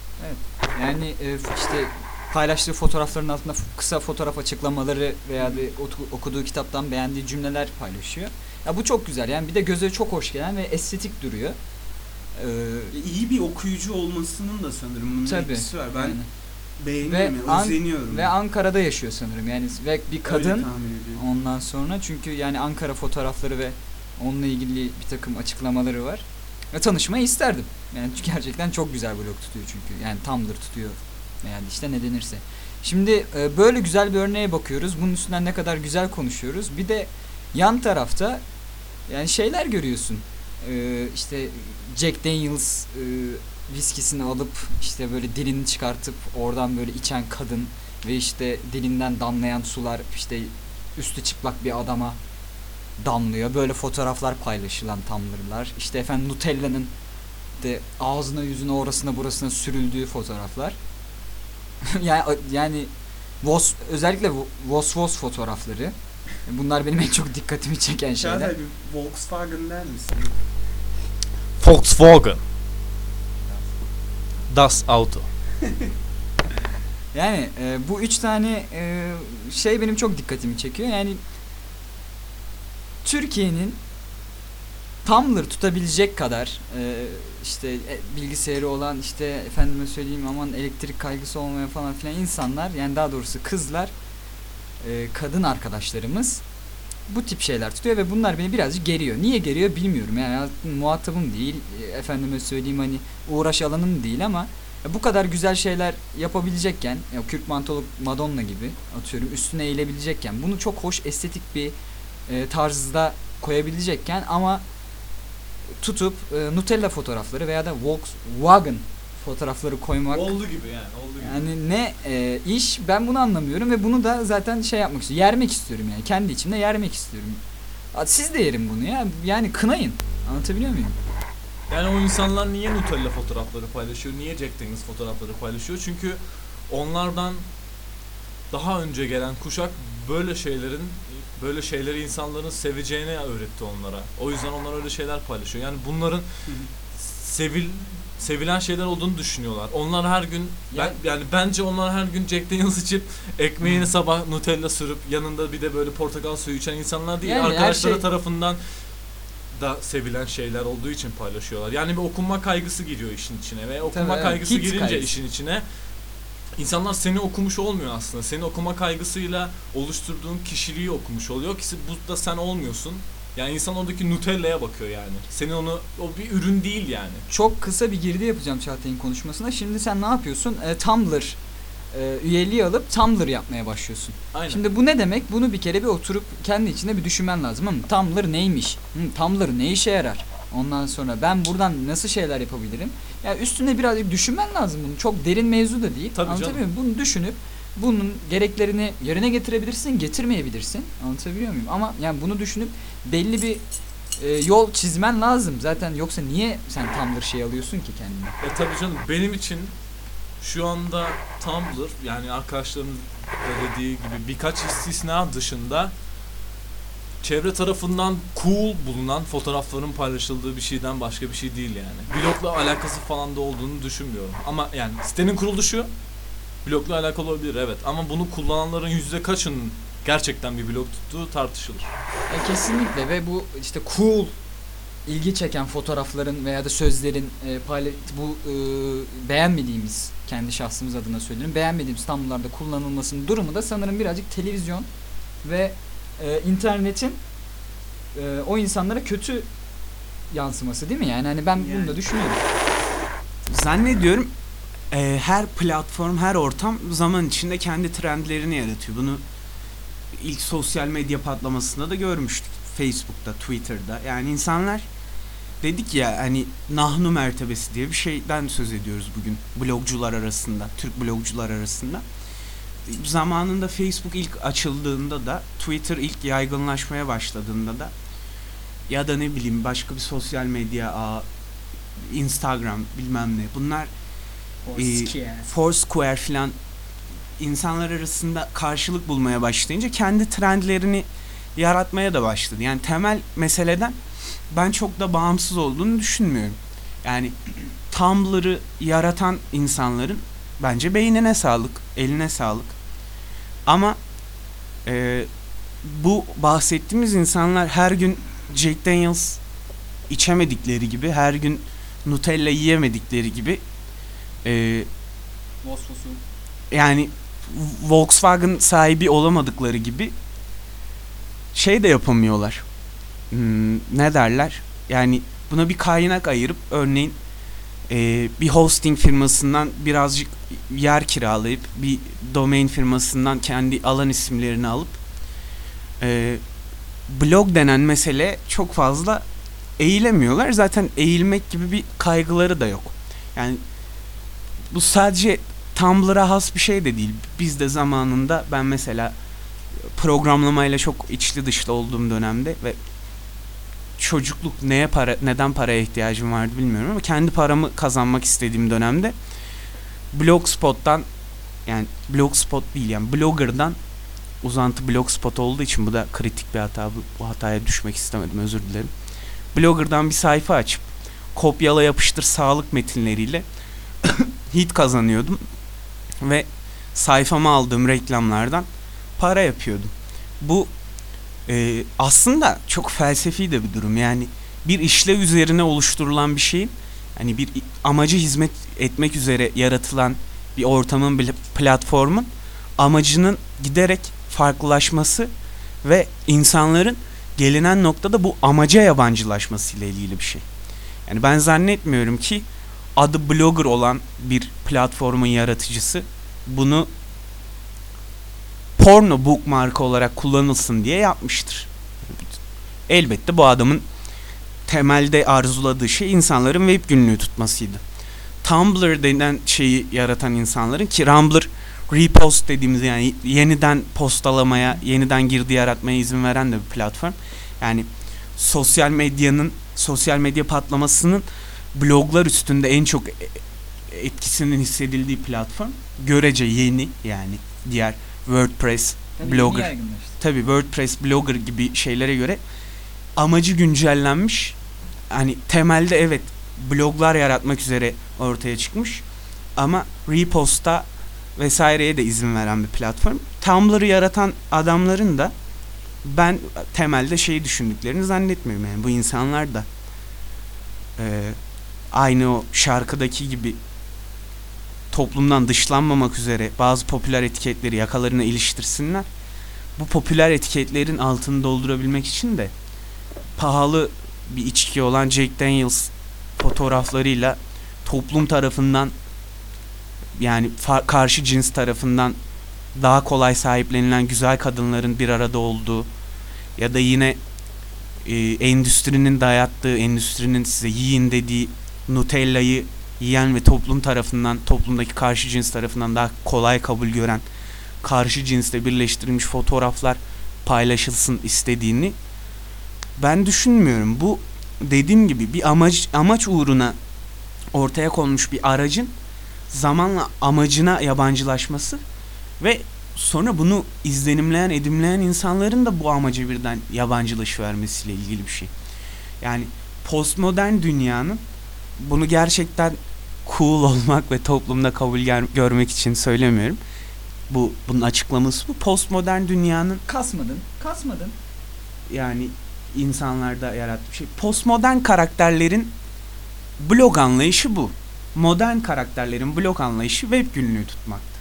Yani e, işte paylaştığı fotoğrafların altında kısa fotoğraf açıklamaları veya oku- okuduğu kitaptan beğendiği cümleler paylaşıyor. Ya bu çok güzel. Yani bir de göze çok hoş gelen ve estetik duruyor. Ee, İyi bir okuyucu olmasının da sanırım bunun tabii. etkisi var. Ben yani. beğeniyorum, Ve yani, An-. Ve Ankara'da yaşıyor sanırım. Yani ve bir kadın ondan sonra çünkü yani Ankara fotoğrafları ve onunla ilgili bir takım açıklamaları var. Ve tanışmayı isterdim. Yani gerçekten çok güzel blog tutuyor çünkü. Yani Tumblr tutuyor Veya işte ne denirse. Şimdi e, böyle güzel bir örneğe bakıyoruz. Bunun üstünden ne kadar güzel konuşuyoruz. Bir de yan tarafta yani şeyler görüyorsun. E, işte Jack Daniels e, viskisini alıp işte böyle dilini çıkartıp oradan böyle içen kadın ve işte dilinden damlayan sular işte üstü çıplak bir adama damlıyor. Böyle fotoğraflar paylaşılan Tumblr'lar. İşte efendim Nutella'nın de ağzına yüzüne orasına burasına sürüldüğü fotoğraflar. yani yani Vos özellikle vo- Vos Vos fotoğrafları. Bunlar benim en çok dikkatimi çeken şeyler. Çağatay bir Volkswagen der misin? Volkswagen. Das Auto. Yani e, bu üç tane e, şey benim çok dikkatimi çekiyor. Yani Türkiye'nin Tumblr tutabilecek kadar e, işte e, bilgisayarı olan işte efendime söyleyeyim aman elektrik kaygısı olmaya falan filan insanlar yani daha doğrusu kızlar e, kadın arkadaşlarımız bu tip şeyler tutuyor ve bunlar beni birazcık geriyor. Niye geriyor bilmiyorum. Yani muhatabım değil. e, Efendime söyleyeyim hani uğraş alanım değil ama bu kadar güzel şeyler yapabilecekken ya kürk mantolu Madonna gibi atıyorum üstüne eğilebilecekken bunu çok hoş estetik bir e, tarzda koyabilecekken ama tutup e, Nutella fotoğrafları veya da Volkswagen fotoğrafları koymak Oldu gibi yani oldu gibi. yani ne e, iş ben bunu anlamıyorum ve bunu da zaten şey yapmak istiyorum. Yermek istiyorum yani. Kendi içimde yermek istiyorum. Siz de yerin bunu ya. Yani kınayın. Anlatabiliyor muyum? Yani o insanlar niye Nutella fotoğrafları paylaşıyor? Niye Jack Daniels fotoğrafları paylaşıyor? Çünkü onlardan daha önce gelen kuşak böyle şeylerin böyle şeyleri insanların seveceğini öğretti onlara. O yüzden onlar öyle şeyler paylaşıyor. Yani bunların sevil sevilen şeyler olduğunu düşünüyorlar. Onlar her gün ben, Ya- yani bence onlar her gün Jack Daniels içip ekmeğini sabah Nutella sürüp yanında bir de böyle portakal suyu içen insanlar değil. Yani Arkadaşları şey- tarafından da sevilen şeyler olduğu için paylaşıyorlar. Yani bir okunma kaygısı giriyor işin içine ve okunma evet. kaygısı Hit girince kaygısı. işin içine insanlar seni okumuş olmuyor aslında. Senin okuma kaygısıyla oluşturduğun kişiliği okumuş oluyor ki bu da sen olmuyorsun. Yani insan oradaki Nutella'ya bakıyor yani. Senin onu o bir ürün değil yani. Çok kısa bir girdi yapacağım Çağatay'ın konuşmasına. Şimdi sen ne yapıyorsun? E, Tumblr e, üyeliği alıp Tumblr yapmaya başlıyorsun. Aynen. Şimdi bu ne demek? Bunu bir kere bir oturup kendi içinde bir düşünmen lazım. Ama Tumblr neymiş? Hı, Tumblr ne işe yarar? Ondan sonra ben buradan nasıl şeyler yapabilirim? Ya üstüne birazcık düşünmen lazım bunu. Çok derin mevzu da değil. Tabii Anlatabiliyor muyum? Bunu düşünüp bunun gereklerini yerine getirebilirsin, getirmeyebilirsin. Anlatabiliyor muyum? Ama yani bunu düşünüp belli bir e, yol çizmen lazım. Zaten yoksa niye sen Tumblr şey alıyorsun ki kendine? E tabii canım benim için şu anda Tumblr yani arkadaşlarımın da dediği gibi birkaç istisna dışında çevre tarafından cool bulunan fotoğrafların paylaşıldığı bir şeyden başka bir şey değil yani. Blogla alakası falan da olduğunu düşünmüyorum. Ama yani sitenin kuruluşu blogla alakalı olabilir evet ama bunu kullananların yüzde kaçının gerçekten bir blog tuttuğu tartışılır. Ya kesinlikle ve bu işte cool ilgi çeken fotoğrafların veya da sözlerin e, payla- bu e, beğenmediğimiz kendi şahsımız adına söylüyorum beğenmediğimiz Tumblr'da kullanılmasının durumu da sanırım birazcık televizyon ve e, internetin e, o insanlara kötü yansıması değil mi yani hani ben bunu Yani. da düşünüyorum. Zannediyorum e, her platform, her ortam zaman içinde kendi trendlerini yaratıyor. Bunu ilk sosyal medya patlamasında da görmüştük. Facebook'ta, Twitter'da. Yani insanlar dedik ya hani nahnu mertebesi diye bir şeyden söz ediyoruz bugün blogcular arasında, Türk blogcular arasında. Zamanında Facebook ilk açıldığında da, Twitter ilk yaygınlaşmaya başladığında da ya da ne bileyim başka bir sosyal medya Instagram bilmem ne bunlar Ee, Foursquare filan insanlar arasında karşılık bulmaya başlayınca kendi trendlerini yaratmaya da başladı. Yani temel meseleden ben çok da bağımsız olduğunu düşünmüyorum. Yani Tumblr'ı yaratan insanların bence beynine sağlık, eline sağlık. Ama e, bu bahsettiğimiz insanlar her gün Jack Daniels içemedikleri gibi, her gün Nutella yiyemedikleri gibi e, yani Volkswagen sahibi olamadıkları gibi şey de yapamıyorlar. Hmm, ne derler? Yani buna bir kaynak ayırıp örneğin e, bir hosting firmasından birazcık yer kiralayıp bir domain firmasından kendi alan isimlerini alıp e, blog denen mesele çok fazla eğilemiyorlar. Zaten eğilmek gibi bir kaygıları da yok. Yani bu sadece Tumblr'a has bir şey de değil. Biz de zamanında ben mesela programlamayla çok içli dışlı olduğum dönemde ve çocukluk neye para neden paraya ihtiyacım vardı bilmiyorum ama kendi paramı kazanmak istediğim dönemde Blogspot'tan yani Blogspot değil yani Blogger'dan uzantı Blogspot olduğu için bu da kritik bir hata. Bu, bu hataya düşmek istemedim özür dilerim. Blogger'dan bir sayfa açıp kopyala yapıştır sağlık metinleriyle hit kazanıyordum ve sayfama aldığım reklamlardan para yapıyordum. Bu e, aslında çok felsefi de bir durum. Yani bir işlev üzerine oluşturulan bir şeyin hani bir amacı hizmet etmek üzere yaratılan bir ortamın bir platformun amacının giderek farklılaşması ve insanların gelinen noktada bu amaca yabancılaşması ile ilgili bir şey. Yani ben zannetmiyorum ki adı blogger olan bir platformun yaratıcısı bunu porno bookmark olarak kullanılsın diye yapmıştır. Elbette bu adamın temelde arzuladığı şey insanların web günlüğü tutmasıydı. Tumblr denen şeyi yaratan insanların ki Tumblr repost dediğimiz yani yeniden postalamaya, yeniden girdi yaratmaya izin veren de bir platform. Yani sosyal medyanın, sosyal medya patlamasının bloglar üstünde en çok etkisinin hissedildiği platform. Görece yeni yani diğer WordPress, Tabii Blogger. yeni yaygınlaştı. tabi WordPress, Blogger gibi şeylere göre amacı güncellenmiş. Hani temelde evet bloglar yaratmak üzere ortaya çıkmış ama reposta vesaireye de izin veren bir platform. Tumblr'ı yaratan adamların da ben temelde şeyi düşündüklerini zannetmiyorum. Yani bu insanlar da e, aynı o şarkıdaki gibi toplumdan dışlanmamak üzere bazı popüler etiketleri yakalarına iliştirsinler. Bu popüler etiketlerin altını doldurabilmek için de pahalı bir içki olan Jack Daniels fotoğraflarıyla toplum tarafından yani karşı cins tarafından daha kolay sahiplenilen güzel kadınların bir arada olduğu ya da yine e, endüstrinin dayattığı, endüstrinin size yiyin dediği Nutella'yı yiyen ve toplum tarafından, toplumdaki karşı cins tarafından daha kolay kabul gören karşı cinsle birleştirilmiş fotoğraflar paylaşılsın istediğini ben düşünmüyorum. Bu dediğim gibi bir amaç amaç uğruna ortaya konmuş bir aracın zamanla amacına yabancılaşması ve sonra bunu izlenimleyen, edimleyen insanların da bu amaca birden yabancılaşıvermesiyle ilgili bir şey. Yani postmodern dünyanın bunu gerçekten cool olmak ve toplumda kabul görmek için söylemiyorum. Bu bunun açıklaması bu. Postmodern dünyanın Kasmadın. Kasmadın. yani insanlarda yarattığı şey. Postmodern karakterlerin blog anlayışı bu. Modern karakterlerin blog anlayışı web günlüğü tutmaktı.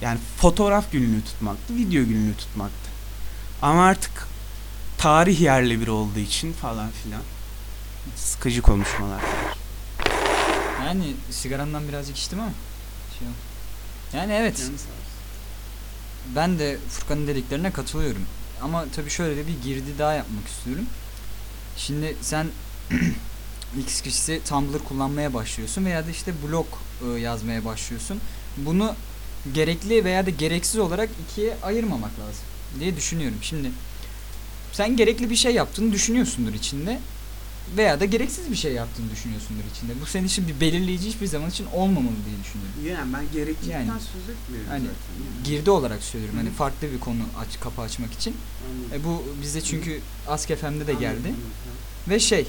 Yani fotoğraf günlüğü tutmaktı, video günlüğü tutmaktı. Ama artık tarih yerli biri olduğu için falan filan sıkıcı konuşmalar. Yani sigarandan birazcık içtim ama. Şey yani evet. Ben de Furkan'ın dediklerine katılıyorum. Ama tabii şöyle de bir girdi daha yapmak istiyorum. Şimdi sen X kişisi Tumblr kullanmaya başlıyorsun veya da işte blog e, yazmaya başlıyorsun. Bunu gerekli veya da gereksiz olarak ikiye ayırmamak lazım diye düşünüyorum. Şimdi sen gerekli bir şey yaptığını düşünüyorsundur içinde veya da gereksiz bir şey yaptığını düşünüyorsundur içinde. Bu senin için bir belirleyici hiçbir zaman için olmamalı diye düşünüyorum. Yani ben gerekçeden Yani, söz etmiyorum hani zaten. Girdi olarak söylüyorum. Hani Hı. farklı bir konu aç kapı açmak için. E bu bizde çünkü Ask FM'de de geldi. Ve şey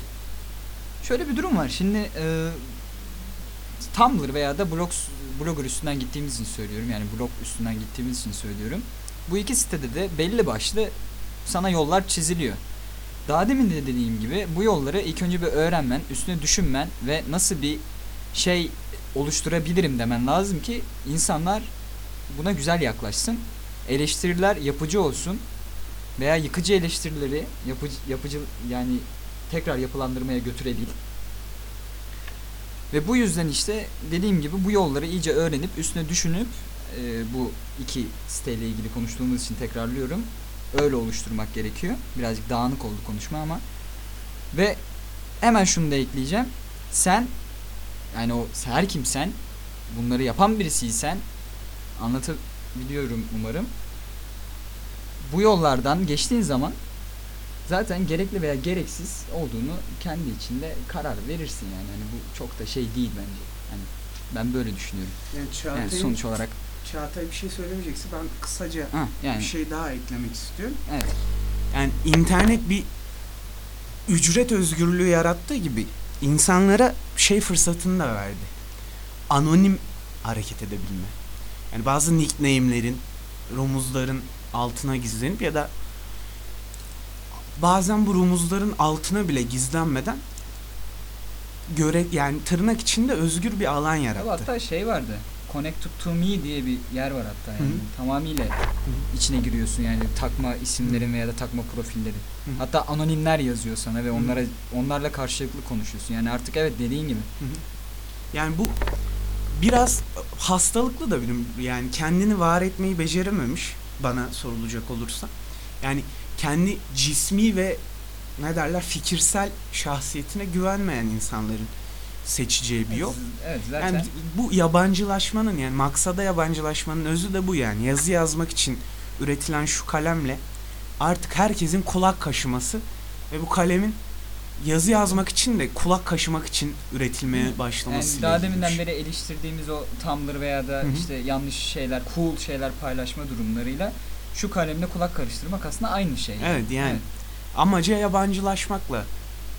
şöyle bir durum var. Şimdi e, Tumblr veya da blog blogger üstünden gittiğimiz için söylüyorum. Yani blog üstünden gittiğimiz için söylüyorum. Bu iki sitede de belli başlı sana yollar çiziliyor. Daha demin de dediğim gibi bu yolları ilk önce bir öğrenmen, üstüne düşünmen ve nasıl bir şey oluşturabilirim demen lazım ki insanlar buna güzel yaklaşsın. Eleştiriler yapıcı olsun veya yıkıcı eleştirileri yapıcı, yapıcı yani tekrar yapılandırmaya götürebil. Ve bu yüzden işte dediğim gibi bu yolları iyice öğrenip üstüne düşünüp e, bu iki siteyle ilgili konuştuğumuz için tekrarlıyorum. Öyle oluşturmak gerekiyor. Birazcık dağınık oldu konuşma ama. Ve hemen şunu da ekleyeceğim. Sen yani o her kim sen bunları yapan birisiysen anlatabiliyorum umarım. Bu yollardan geçtiğin zaman zaten gerekli veya gereksiz olduğunu kendi içinde karar verirsin yani. Hani bu çok da şey değil bence. Hani ben böyle düşünüyorum. Yani Yani sonuç olarak Çağatay bir şey söylemeyecekse ben kısaca ha yani bir şey daha eklemek istiyorum. evet. Yani internet bir ücret özgürlüğü yarattığı gibi insanlara şey fırsatını da verdi. Anonim hareket edebilme. Yani bazı nickname'lerin, rumuzların altına gizlenip ya da bazen bu rumuzların altına bile gizlenmeden göre yani tırnak içinde özgür bir alan yarattı. hatta şey vardı. Connected to me diye bir yer var hatta yani. Hı hı. Tamamıyla içine giriyorsun yani takma isimlerin veya da takma profilleri. Hı hı. Hatta anonimler yazıyor sana ve onlara onlarla karşılıklı konuşuyorsun. Yani artık evet dediğin gibi. Yani bu biraz hastalıklı da benim yani kendini var etmeyi becerememiş bana sorulacak olursa. Yani kendi cismi ve ne derler fikirsel şahsiyetine güvenmeyen insanların seçeceği bir yol. Evet zaten. Yani bu yabancılaşmanın yani maksada yabancılaşmanın özü de bu yani. Yazı yazmak için üretilen şu kalemle artık herkesin kulak kaşıması ve bu kalemin yazı yazmak için de kulak kaşımak için üretilmeye başlaması. Yani daha deminden beri eleştirdiğimiz o Tumblr veya da Hı hı. işte yanlış şeyler, cool şeyler paylaşma durumlarıyla şu kalemle kulak karıştırmak aslında aynı şey. Evet yani Evet. amaca yabancılaşmakla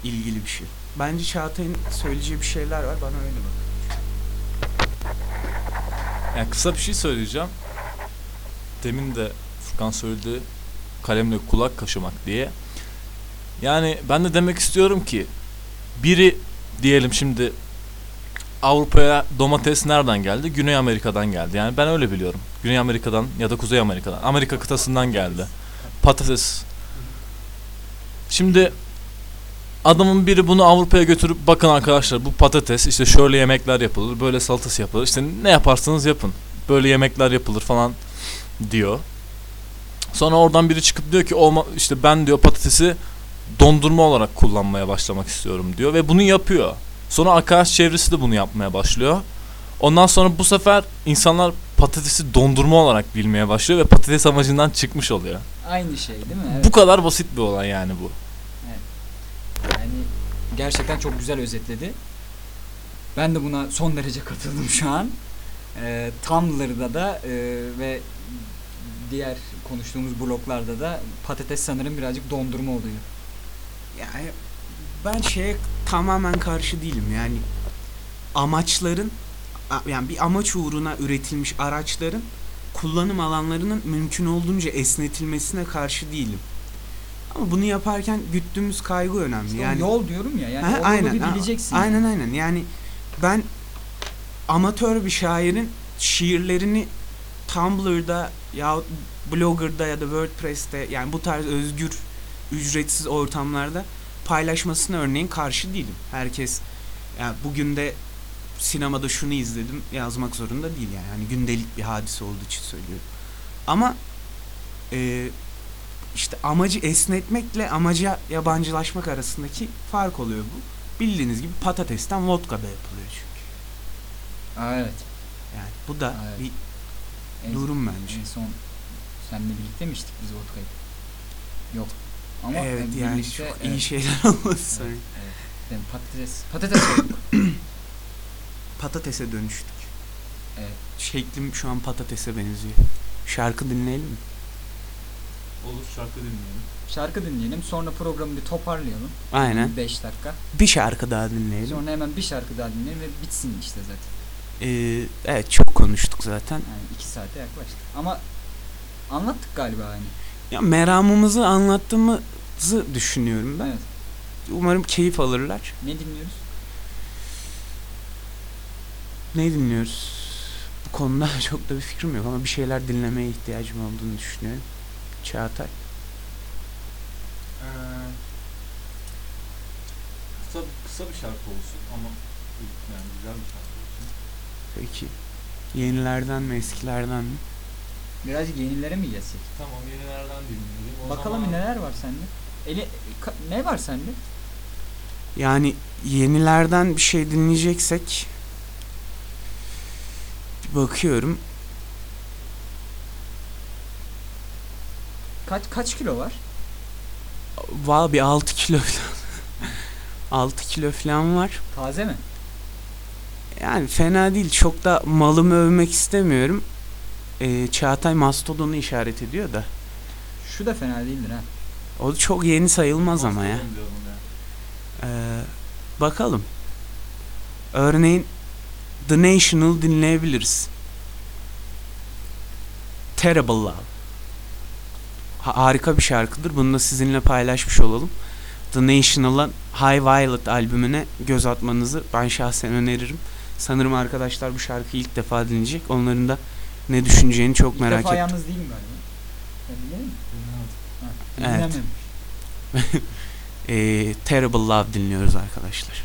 ilgili bir şey. Bence Çağatay'ın söyleyeceği bir şeyler var bana öyle bak. Yani kısa bir şey söyleyeceğim. Demin de Furkan söyledi kalemle kulak kaşımak diye. Yani ben de demek istiyorum ki biri diyelim şimdi Avrupa'ya domates nereden geldi? Güney Amerika'dan geldi. Yani ben öyle biliyorum. Güney Amerika'dan ya da Kuzey Amerika'dan. Amerika kıtasından geldi. Patates. Şimdi adamın biri bunu Avrupa'ya götürüp bakın arkadaşlar bu patates işte şöyle yemekler yapılır, böyle salatası yapılır. İşte ne yaparsanız yapın. Böyle yemekler yapılır falan diyor. Sonra oradan biri çıkıp diyor ki olma işte ben diyor patatesi dondurma olarak kullanmaya başlamak istiyorum diyor ve bunu yapıyor. Sonra arkadaş çevresi de bunu yapmaya başlıyor. Ondan sonra bu sefer insanlar patatesi dondurma olarak bilmeye başlıyor ve patates amacından çıkmış oluyor. Aynı şey değil mi? Evet. Bu kadar basit bir olay yani bu. Yani gerçekten çok güzel özetledi. Ben de buna son derece katıldım şu an. Ee, Tumblr'da da e, ve diğer konuştuğumuz bloklarda da patates sanırım birazcık dondurma oluyor. Yani ben şeye tamamen karşı değilim. Yani amaçların yani bir amaç uğruna üretilmiş araçların kullanım alanlarının mümkün olduğunca esnetilmesine karşı değilim. Ama bunu yaparken güttüğümüz kaygı önemli. İşte yani yol diyorum ya yani Ha, o aynen, bir bileceksin. Aynen yani. aynen. Yani ben amatör bir şairin şiirlerini Tumblr'da ya Blogger'da ya da WordPress'te yani bu tarz özgür ücretsiz ortamlarda paylaşmasına örneğin karşı değilim. Herkes yani bugün de sinemada şunu izledim yazmak zorunda değil yani. Hani gündelik bir hadise olduğu için söylüyorum. Ama e, işte amacı esnetmekle amaca yabancılaşmak arasındaki fark oluyor bu. Bildiğiniz gibi patatesten vodka da yapılıyor çünkü. Aa, evet. Yani bu da Evet. bir En, durum bence. en son seninle birlikte mi içtik biz vodkayı? Yok. Ama evet yani birlikte, çok evet, iyi şeyler olması Evet, evet. Yani patates patates olduk. Patatese dönüştük. Evet. Şeklim şu an patatese benziyor. Şarkı dinleyelim mi? Olur şarkı dinleyelim. Şarkı dinleyelim sonra programı bir toparlayalım. Aynen. 5 dakika. Bir şarkı daha dinleyelim. Sonra hemen bir şarkı daha dinleyelim ve bitsin işte zaten. Ee, evet çok konuştuk zaten. Yani 2 saate yaklaştık. Ama anlattık galiba hani. Ya meramımızı anlattığımızı düşünüyorum ben. Evet. Umarım keyif alırlar. Ne dinliyoruz? Ne dinliyoruz? Bu konuda çok da bir fikrim yok ama bir şeyler dinlemeye ihtiyacım olduğunu düşünüyorum. Çağatay. Kısa, kısa bir şarkı olsun ama Yani güzel bir şarkı. Peki. Yenilerden mi eskilerden mi? Birazcık yenilere mi geçsek? Tamam yenilerden dinleyelim. O Bakalım zaman neler var sende? Eli, ka- ne var sende? Yani yenilerden bir şey dinleyeceksek bakıyorum. Kaç kaç kilo var? Valla bir 6 kilo falan. 6 kilo falan var. Taze mi? Yani fena değil. Çok da malımı övmek istemiyorum. Ee, Çağatay Mastodon'u işaret ediyor da. Şu da fena değildir ha. O çok yeni sayılmaz ama ya. Ya. Ee, bakalım. Örneğin The National dinleyebiliriz. Terrible Love. Ha- harika bir şarkıdır. Bunu da sizinle paylaşmış olalım. The National'ın High Violet albümüne göz atmanızı ben şahsen öneririm. Sanırım arkadaşlar bu şarkıyı ilk defa dinleyecek. Onların da ne düşüneceğini çok İlk merak defa ettim. yalnız değilim galiba. Sen dinledin mi? Ha, Evet. Ee, Terrible Love dinliyoruz arkadaşlar.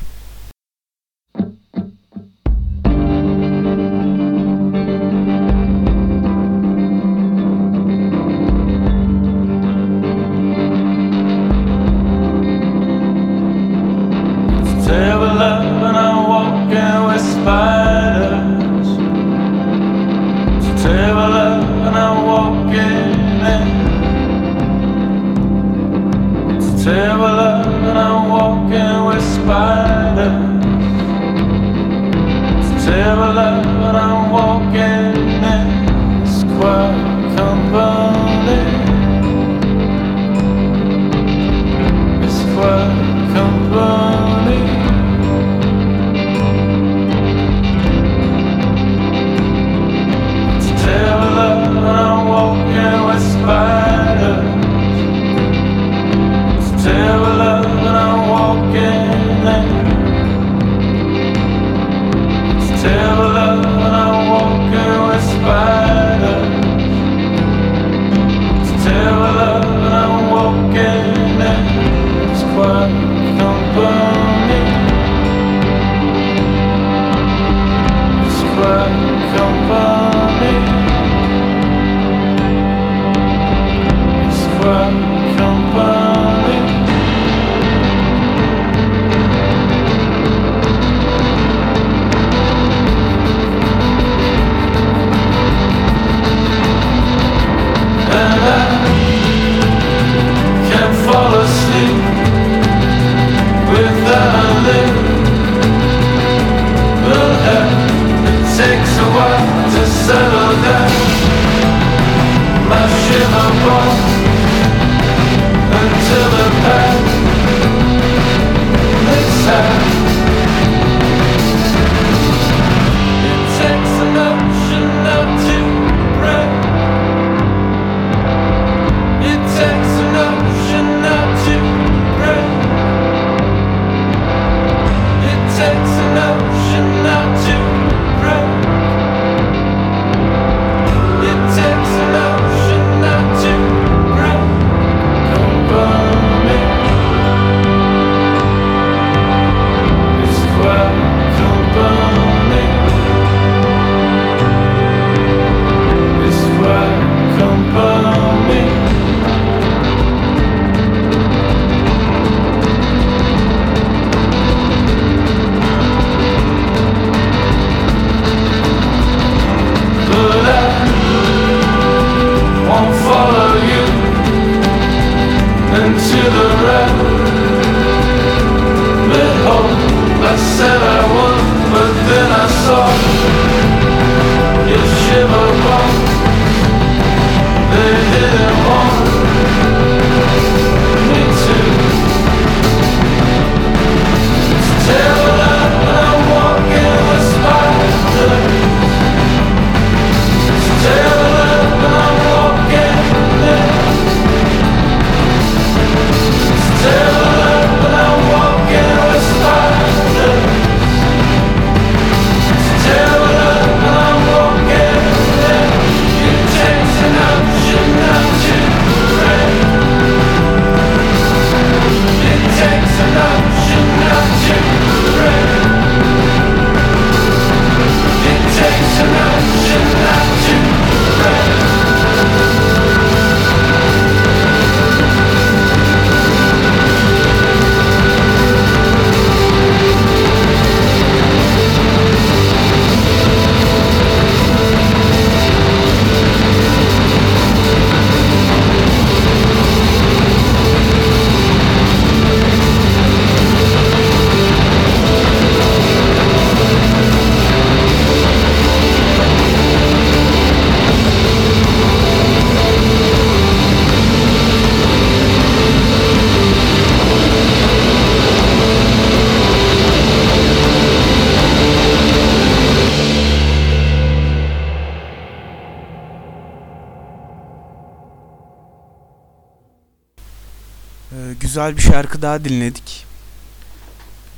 Şarkı daha dinledik.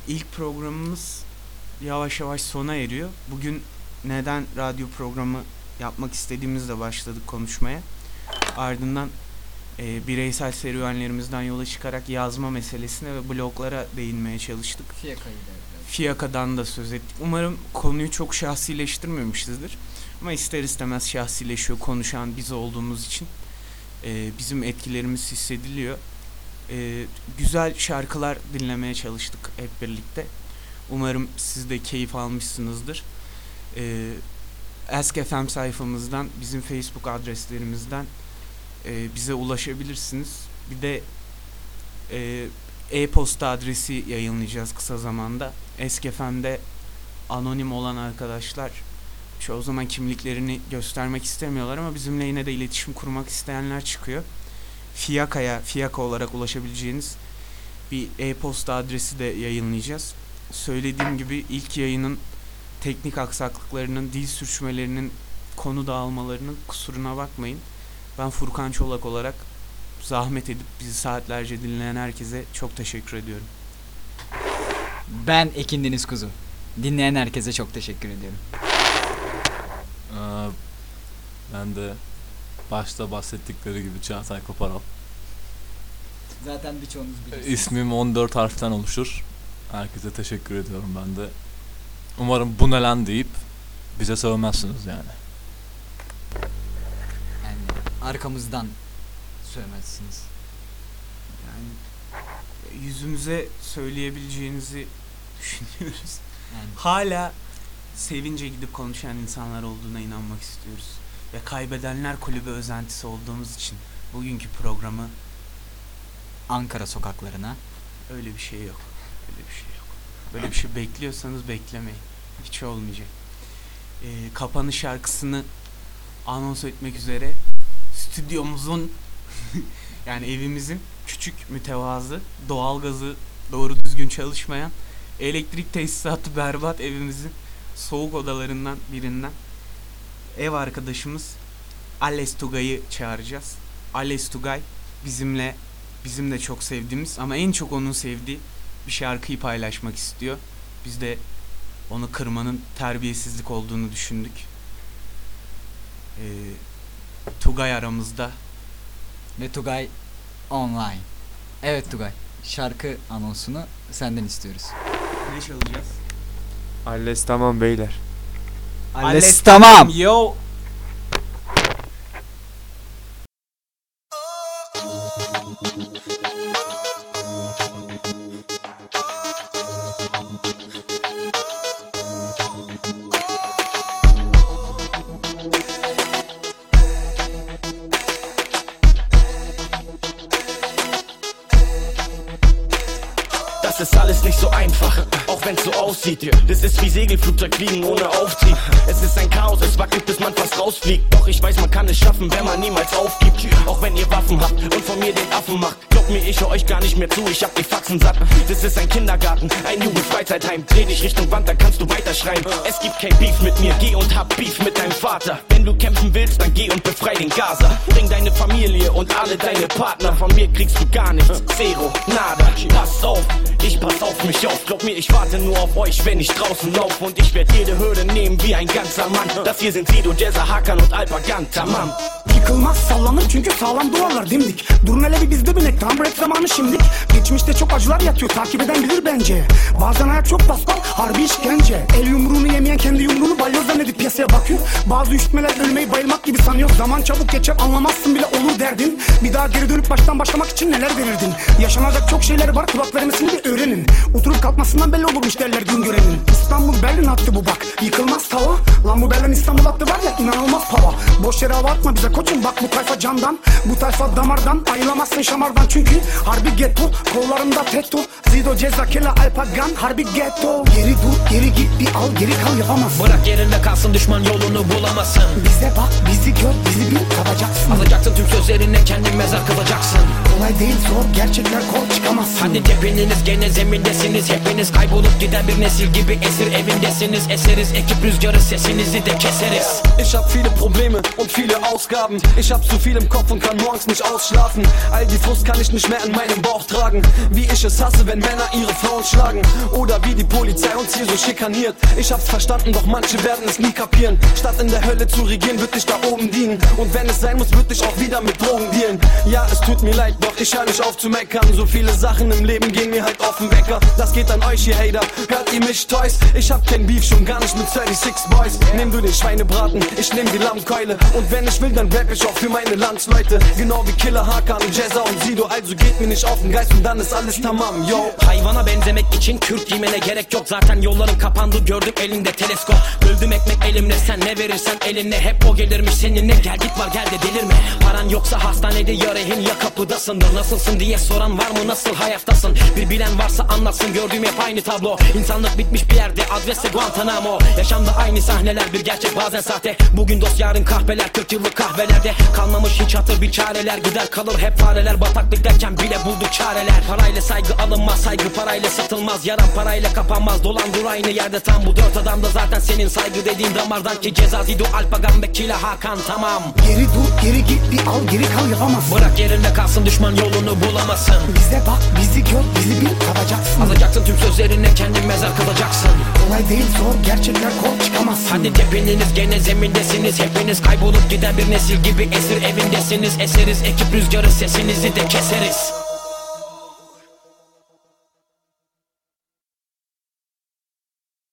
İlk programımız yavaş yavaş sona eriyor. Bugün neden radyo programı yapmak istediğimizle başladık konuşmaya. Ardından e, bireysel serüvenlerimizden yola çıkarak yazma meselesine ve bloglara değinmeye çalıştık. Fiyakayı da. Fiyaka'dan da söz ettik. Umarım konuyu çok şahsileştirmemişizdir. Ama ister istemez şahsileşiyor konuşan biz olduğumuz için. Ee, bizim etkilerimiz hissediliyor. Ee, güzel şarkılar dinlemeye çalıştık hep birlikte. Umarım siz de keyif almışsınızdır. Ee, Ask FM sayfamızdan, bizim Facebook adreslerimizden e, bize ulaşabilirsiniz. Bir de e, e-posta adresi yayınlayacağız kısa zamanda. Eskefem'de anonim olan arkadaşlar çoğu zaman kimliklerini göstermek istemiyorlar ama bizimle yine de iletişim kurmak isteyenler çıkıyor. Fiyaka'ya, Fiyaka olarak ulaşabileceğiniz bir e-posta adresi de yayınlayacağız. Söylediğim gibi ilk yayının teknik aksaklıklarının, dil sürçmelerinin, konu dağılmalarının kusuruna bakmayın. Ben Furkan Çolak olarak zahmet edip bizi saatlerce dinleyen herkese çok teşekkür ediyorum. Ben Ekin Deniz Kuzu. Dinleyen herkese çok teşekkür ediyorum. Ee, ben de başta bahsettikleri gibi Çağatay Koparal. Zaten birçoğunuz bilirsiniz. İsmim 14 harften oluşur. Herkese teşekkür ediyorum ben de. Umarım bu ne lan deyip bize sövmezsiniz yani. Yani arkamızdan söylemezsiniz. Yani yüzümüze söyleyebileceğinizi düşünüyoruz. Yani Hala sevince gidip konuşan insanlar olduğuna inanmak istiyoruz. Ve kaybedenler kulübü özentisi olduğumuz için bugünkü programı Ankara sokaklarına öyle bir şey yok. Öyle bir şey yok. Böyle bir şey bekliyorsanız beklemeyin. Hiç olmayacak. Ee, kapanış şarkısını anons etmek üzere stüdyomuzun yani evimizin küçük mütevazı doğalgazı doğru düzgün çalışmayan elektrik tesisatı berbat evimizin soğuk odalarından birinden ev arkadaşımız Ales Tugay'ı çağıracağız. Ales Tugay bizimle bizim de çok sevdiğimiz ama en çok onun sevdiği bir şarkıyı paylaşmak istiyor. Biz de onu kırmanın terbiyesizlik olduğunu düşündük. Ee, Tugay aramızda. ve Tugay online. Evet Tugay. Şarkı anonsunu senden istiyoruz. Ne çalacağız? Alles tamam beyler. Alles tamam. Yo. Das ist alles nicht so einfach, auch wenn's so aussieht. Das ist wie Segelflugzeug fliegen ohne Auftrieb. Rausfliegt. Doch ich weiß, man kann es schaffen, wenn man niemals aufgibt. Auch wenn ihr Waffen habt und von mir den Affen macht. Glaubt mir, ich höre euch gar nicht mehr zu, ich hab die Faxen satt. Das ist ein Kindergarten, ein Jugendfreizeitheim. Dreh dich Richtung Wand, dann kannst du weiterschreien. Es gibt kein Beef mit mir, geh und hab Beef mit deinem Vater. Wenn du kämpfen willst, dann geh und befrei den Gaza. Bring deine Familie und alle deine Partner. Von mir kriegst du gar nichts, zero, nada. Pass auf, ich pass auf mich auf. Glaub mir, ich warte nur auf euch, wenn ich draußen lauf. Und ich werd jede Hürde nehmen wie ein ganzer Mann. Das hier sind Sido, Jazza, Hakan und Alpagan, tamam. Yıkılmaz sallanır çünkü sağlam duvarlar dimdik. Durun hele bir bizde binek. Tam rap zamanı şimdik Geçmişte çok acılar yatıyor takip eden bilir bence. Bazen hayat çok paspal harbi işkence. El yumruğunu yemeyen kendi yumruğunu balyoz zannedip piyasaya bakıyor. Bazı üşütmeler ölmeyi bayılmak gibi sanıyor. Zaman çabuk geçer anlamazsın bile olur derdin. Bir daha geri dönüp baştan başlamak için neler verirdin Yaşanacak çok şeyler var kulak vermesini bir öğrenin. Oturup kalkmasından belli olurmuş derler gün görenin. İstanbul Berlin hattı bu bak. Yıkılmaz tava. Lan bu Berlin İstanbul hattı var ya inanılmaz pava Boş yere hava atma bize koçum bak bu tayfa candan Bu tayfa damardan. Ayılamazsın şamardan çünkü Harbi ghetto kollarında teto Zido ceza kela alpagan harbi ghetto Geri dur geri git bir al geri kal yapamazsın Bırak yerinde kalsın düşman yolunu bulamazsın. Bize bak bizi gör bizi bil tadacaksın Alacaksın tüm söz sözlerine kendin mezar kılacaksın Kolay değil zor gerçekler kol çıkamazsın Hadi tepininiz gene zemindesiniz Hepiniz kaybolup giden bir nesil gibi esir evindesiniz Eseriz ekip rüzgarı sesinizi de keseriz Ich hab viele Probleme und viele Ausgaben. Ich hab zu viel im Kopf und kann morgens nicht ausschlafen. All die Frust kann ich nicht mehr in meinem Bauch tragen. Wie ich es hasse, wenn Männer ihre Frauen schlagen. Oder wie die Polizei uns hier so schikaniert. Ich hab's verstanden, doch manche werden es nie kapieren. Statt in der Hölle zu regieren, wird ich da oben dienen. Und wenn es sein muss, wird ich auch wieder mit Drogen dealen. Ja, es tut mir leid, doch ich hör nicht auf zu meckern. So viele Sachen im Leben gehen mir halt auf den Wecker. Das geht an euch, ihr Hater. Hört ihr mich, Toys? Ich hab kein Beef, schon gar nicht mit 36 Boys. Nehm du den Schweinebraten, ich nehm die Lammkeule. Und wenn ich will, dann rap ich auch für meine Landsleute. Genau wie Killer Hakan, Jazza und Sido. Also geht mir nicht auf den Geist ist alles tamam, yo. Hayvana benzemek için kürk giymene gerek yok. Zaten yollarım kapandı gördüm elinde teleskop. Böldüm ekmek elimle sen ne verirsen eline Hep o gelirmiş seninle gel git var gel de delirme. Paran yoksa hastanede ya rehin ya kapıdasındır Nasılsın diye soran var mı nasıl hayattasın? Bir bilen varsa anlatsın gördüğüm hep aynı tablo. İnsanlık bitmiş bir yerde adrese Guantanamo. Yaşamda aynı sahneler bir gerçek bazen sahte. Bugün dost yarın kahpeler 40 yıllık kahvelerde. Kalmamış hiç hatır bir çareler Gider kalır hep fareler. Bataklık derken bile bulduk çareler Parayla saygı alınmaz saygı parayla satılmaz. Yaran parayla kapanmaz dolan dur aynı yerde tam Bu dört adam da zaten senin saygı dediğin damardan ki Ceza Zido Alpagan Bekila Hakan tamam. Geri dur geri git bir al geri kal yapamazsın. Bırak yerinde kalsın düşman yolunu bulamasın Bize bak bizi gör bizi bil tadacaksın. Alacaksın tüm sözlerine kendin mezar kılacaksın Kolay değil zor gerçekler kol çıkamazsın. Hadi tepininiz gene zemindesiniz. Hepiniz kaybolup giden bir nesil gibi esir evindesiniz. Eseriz ekip rüzgarı sesinizi de keseriz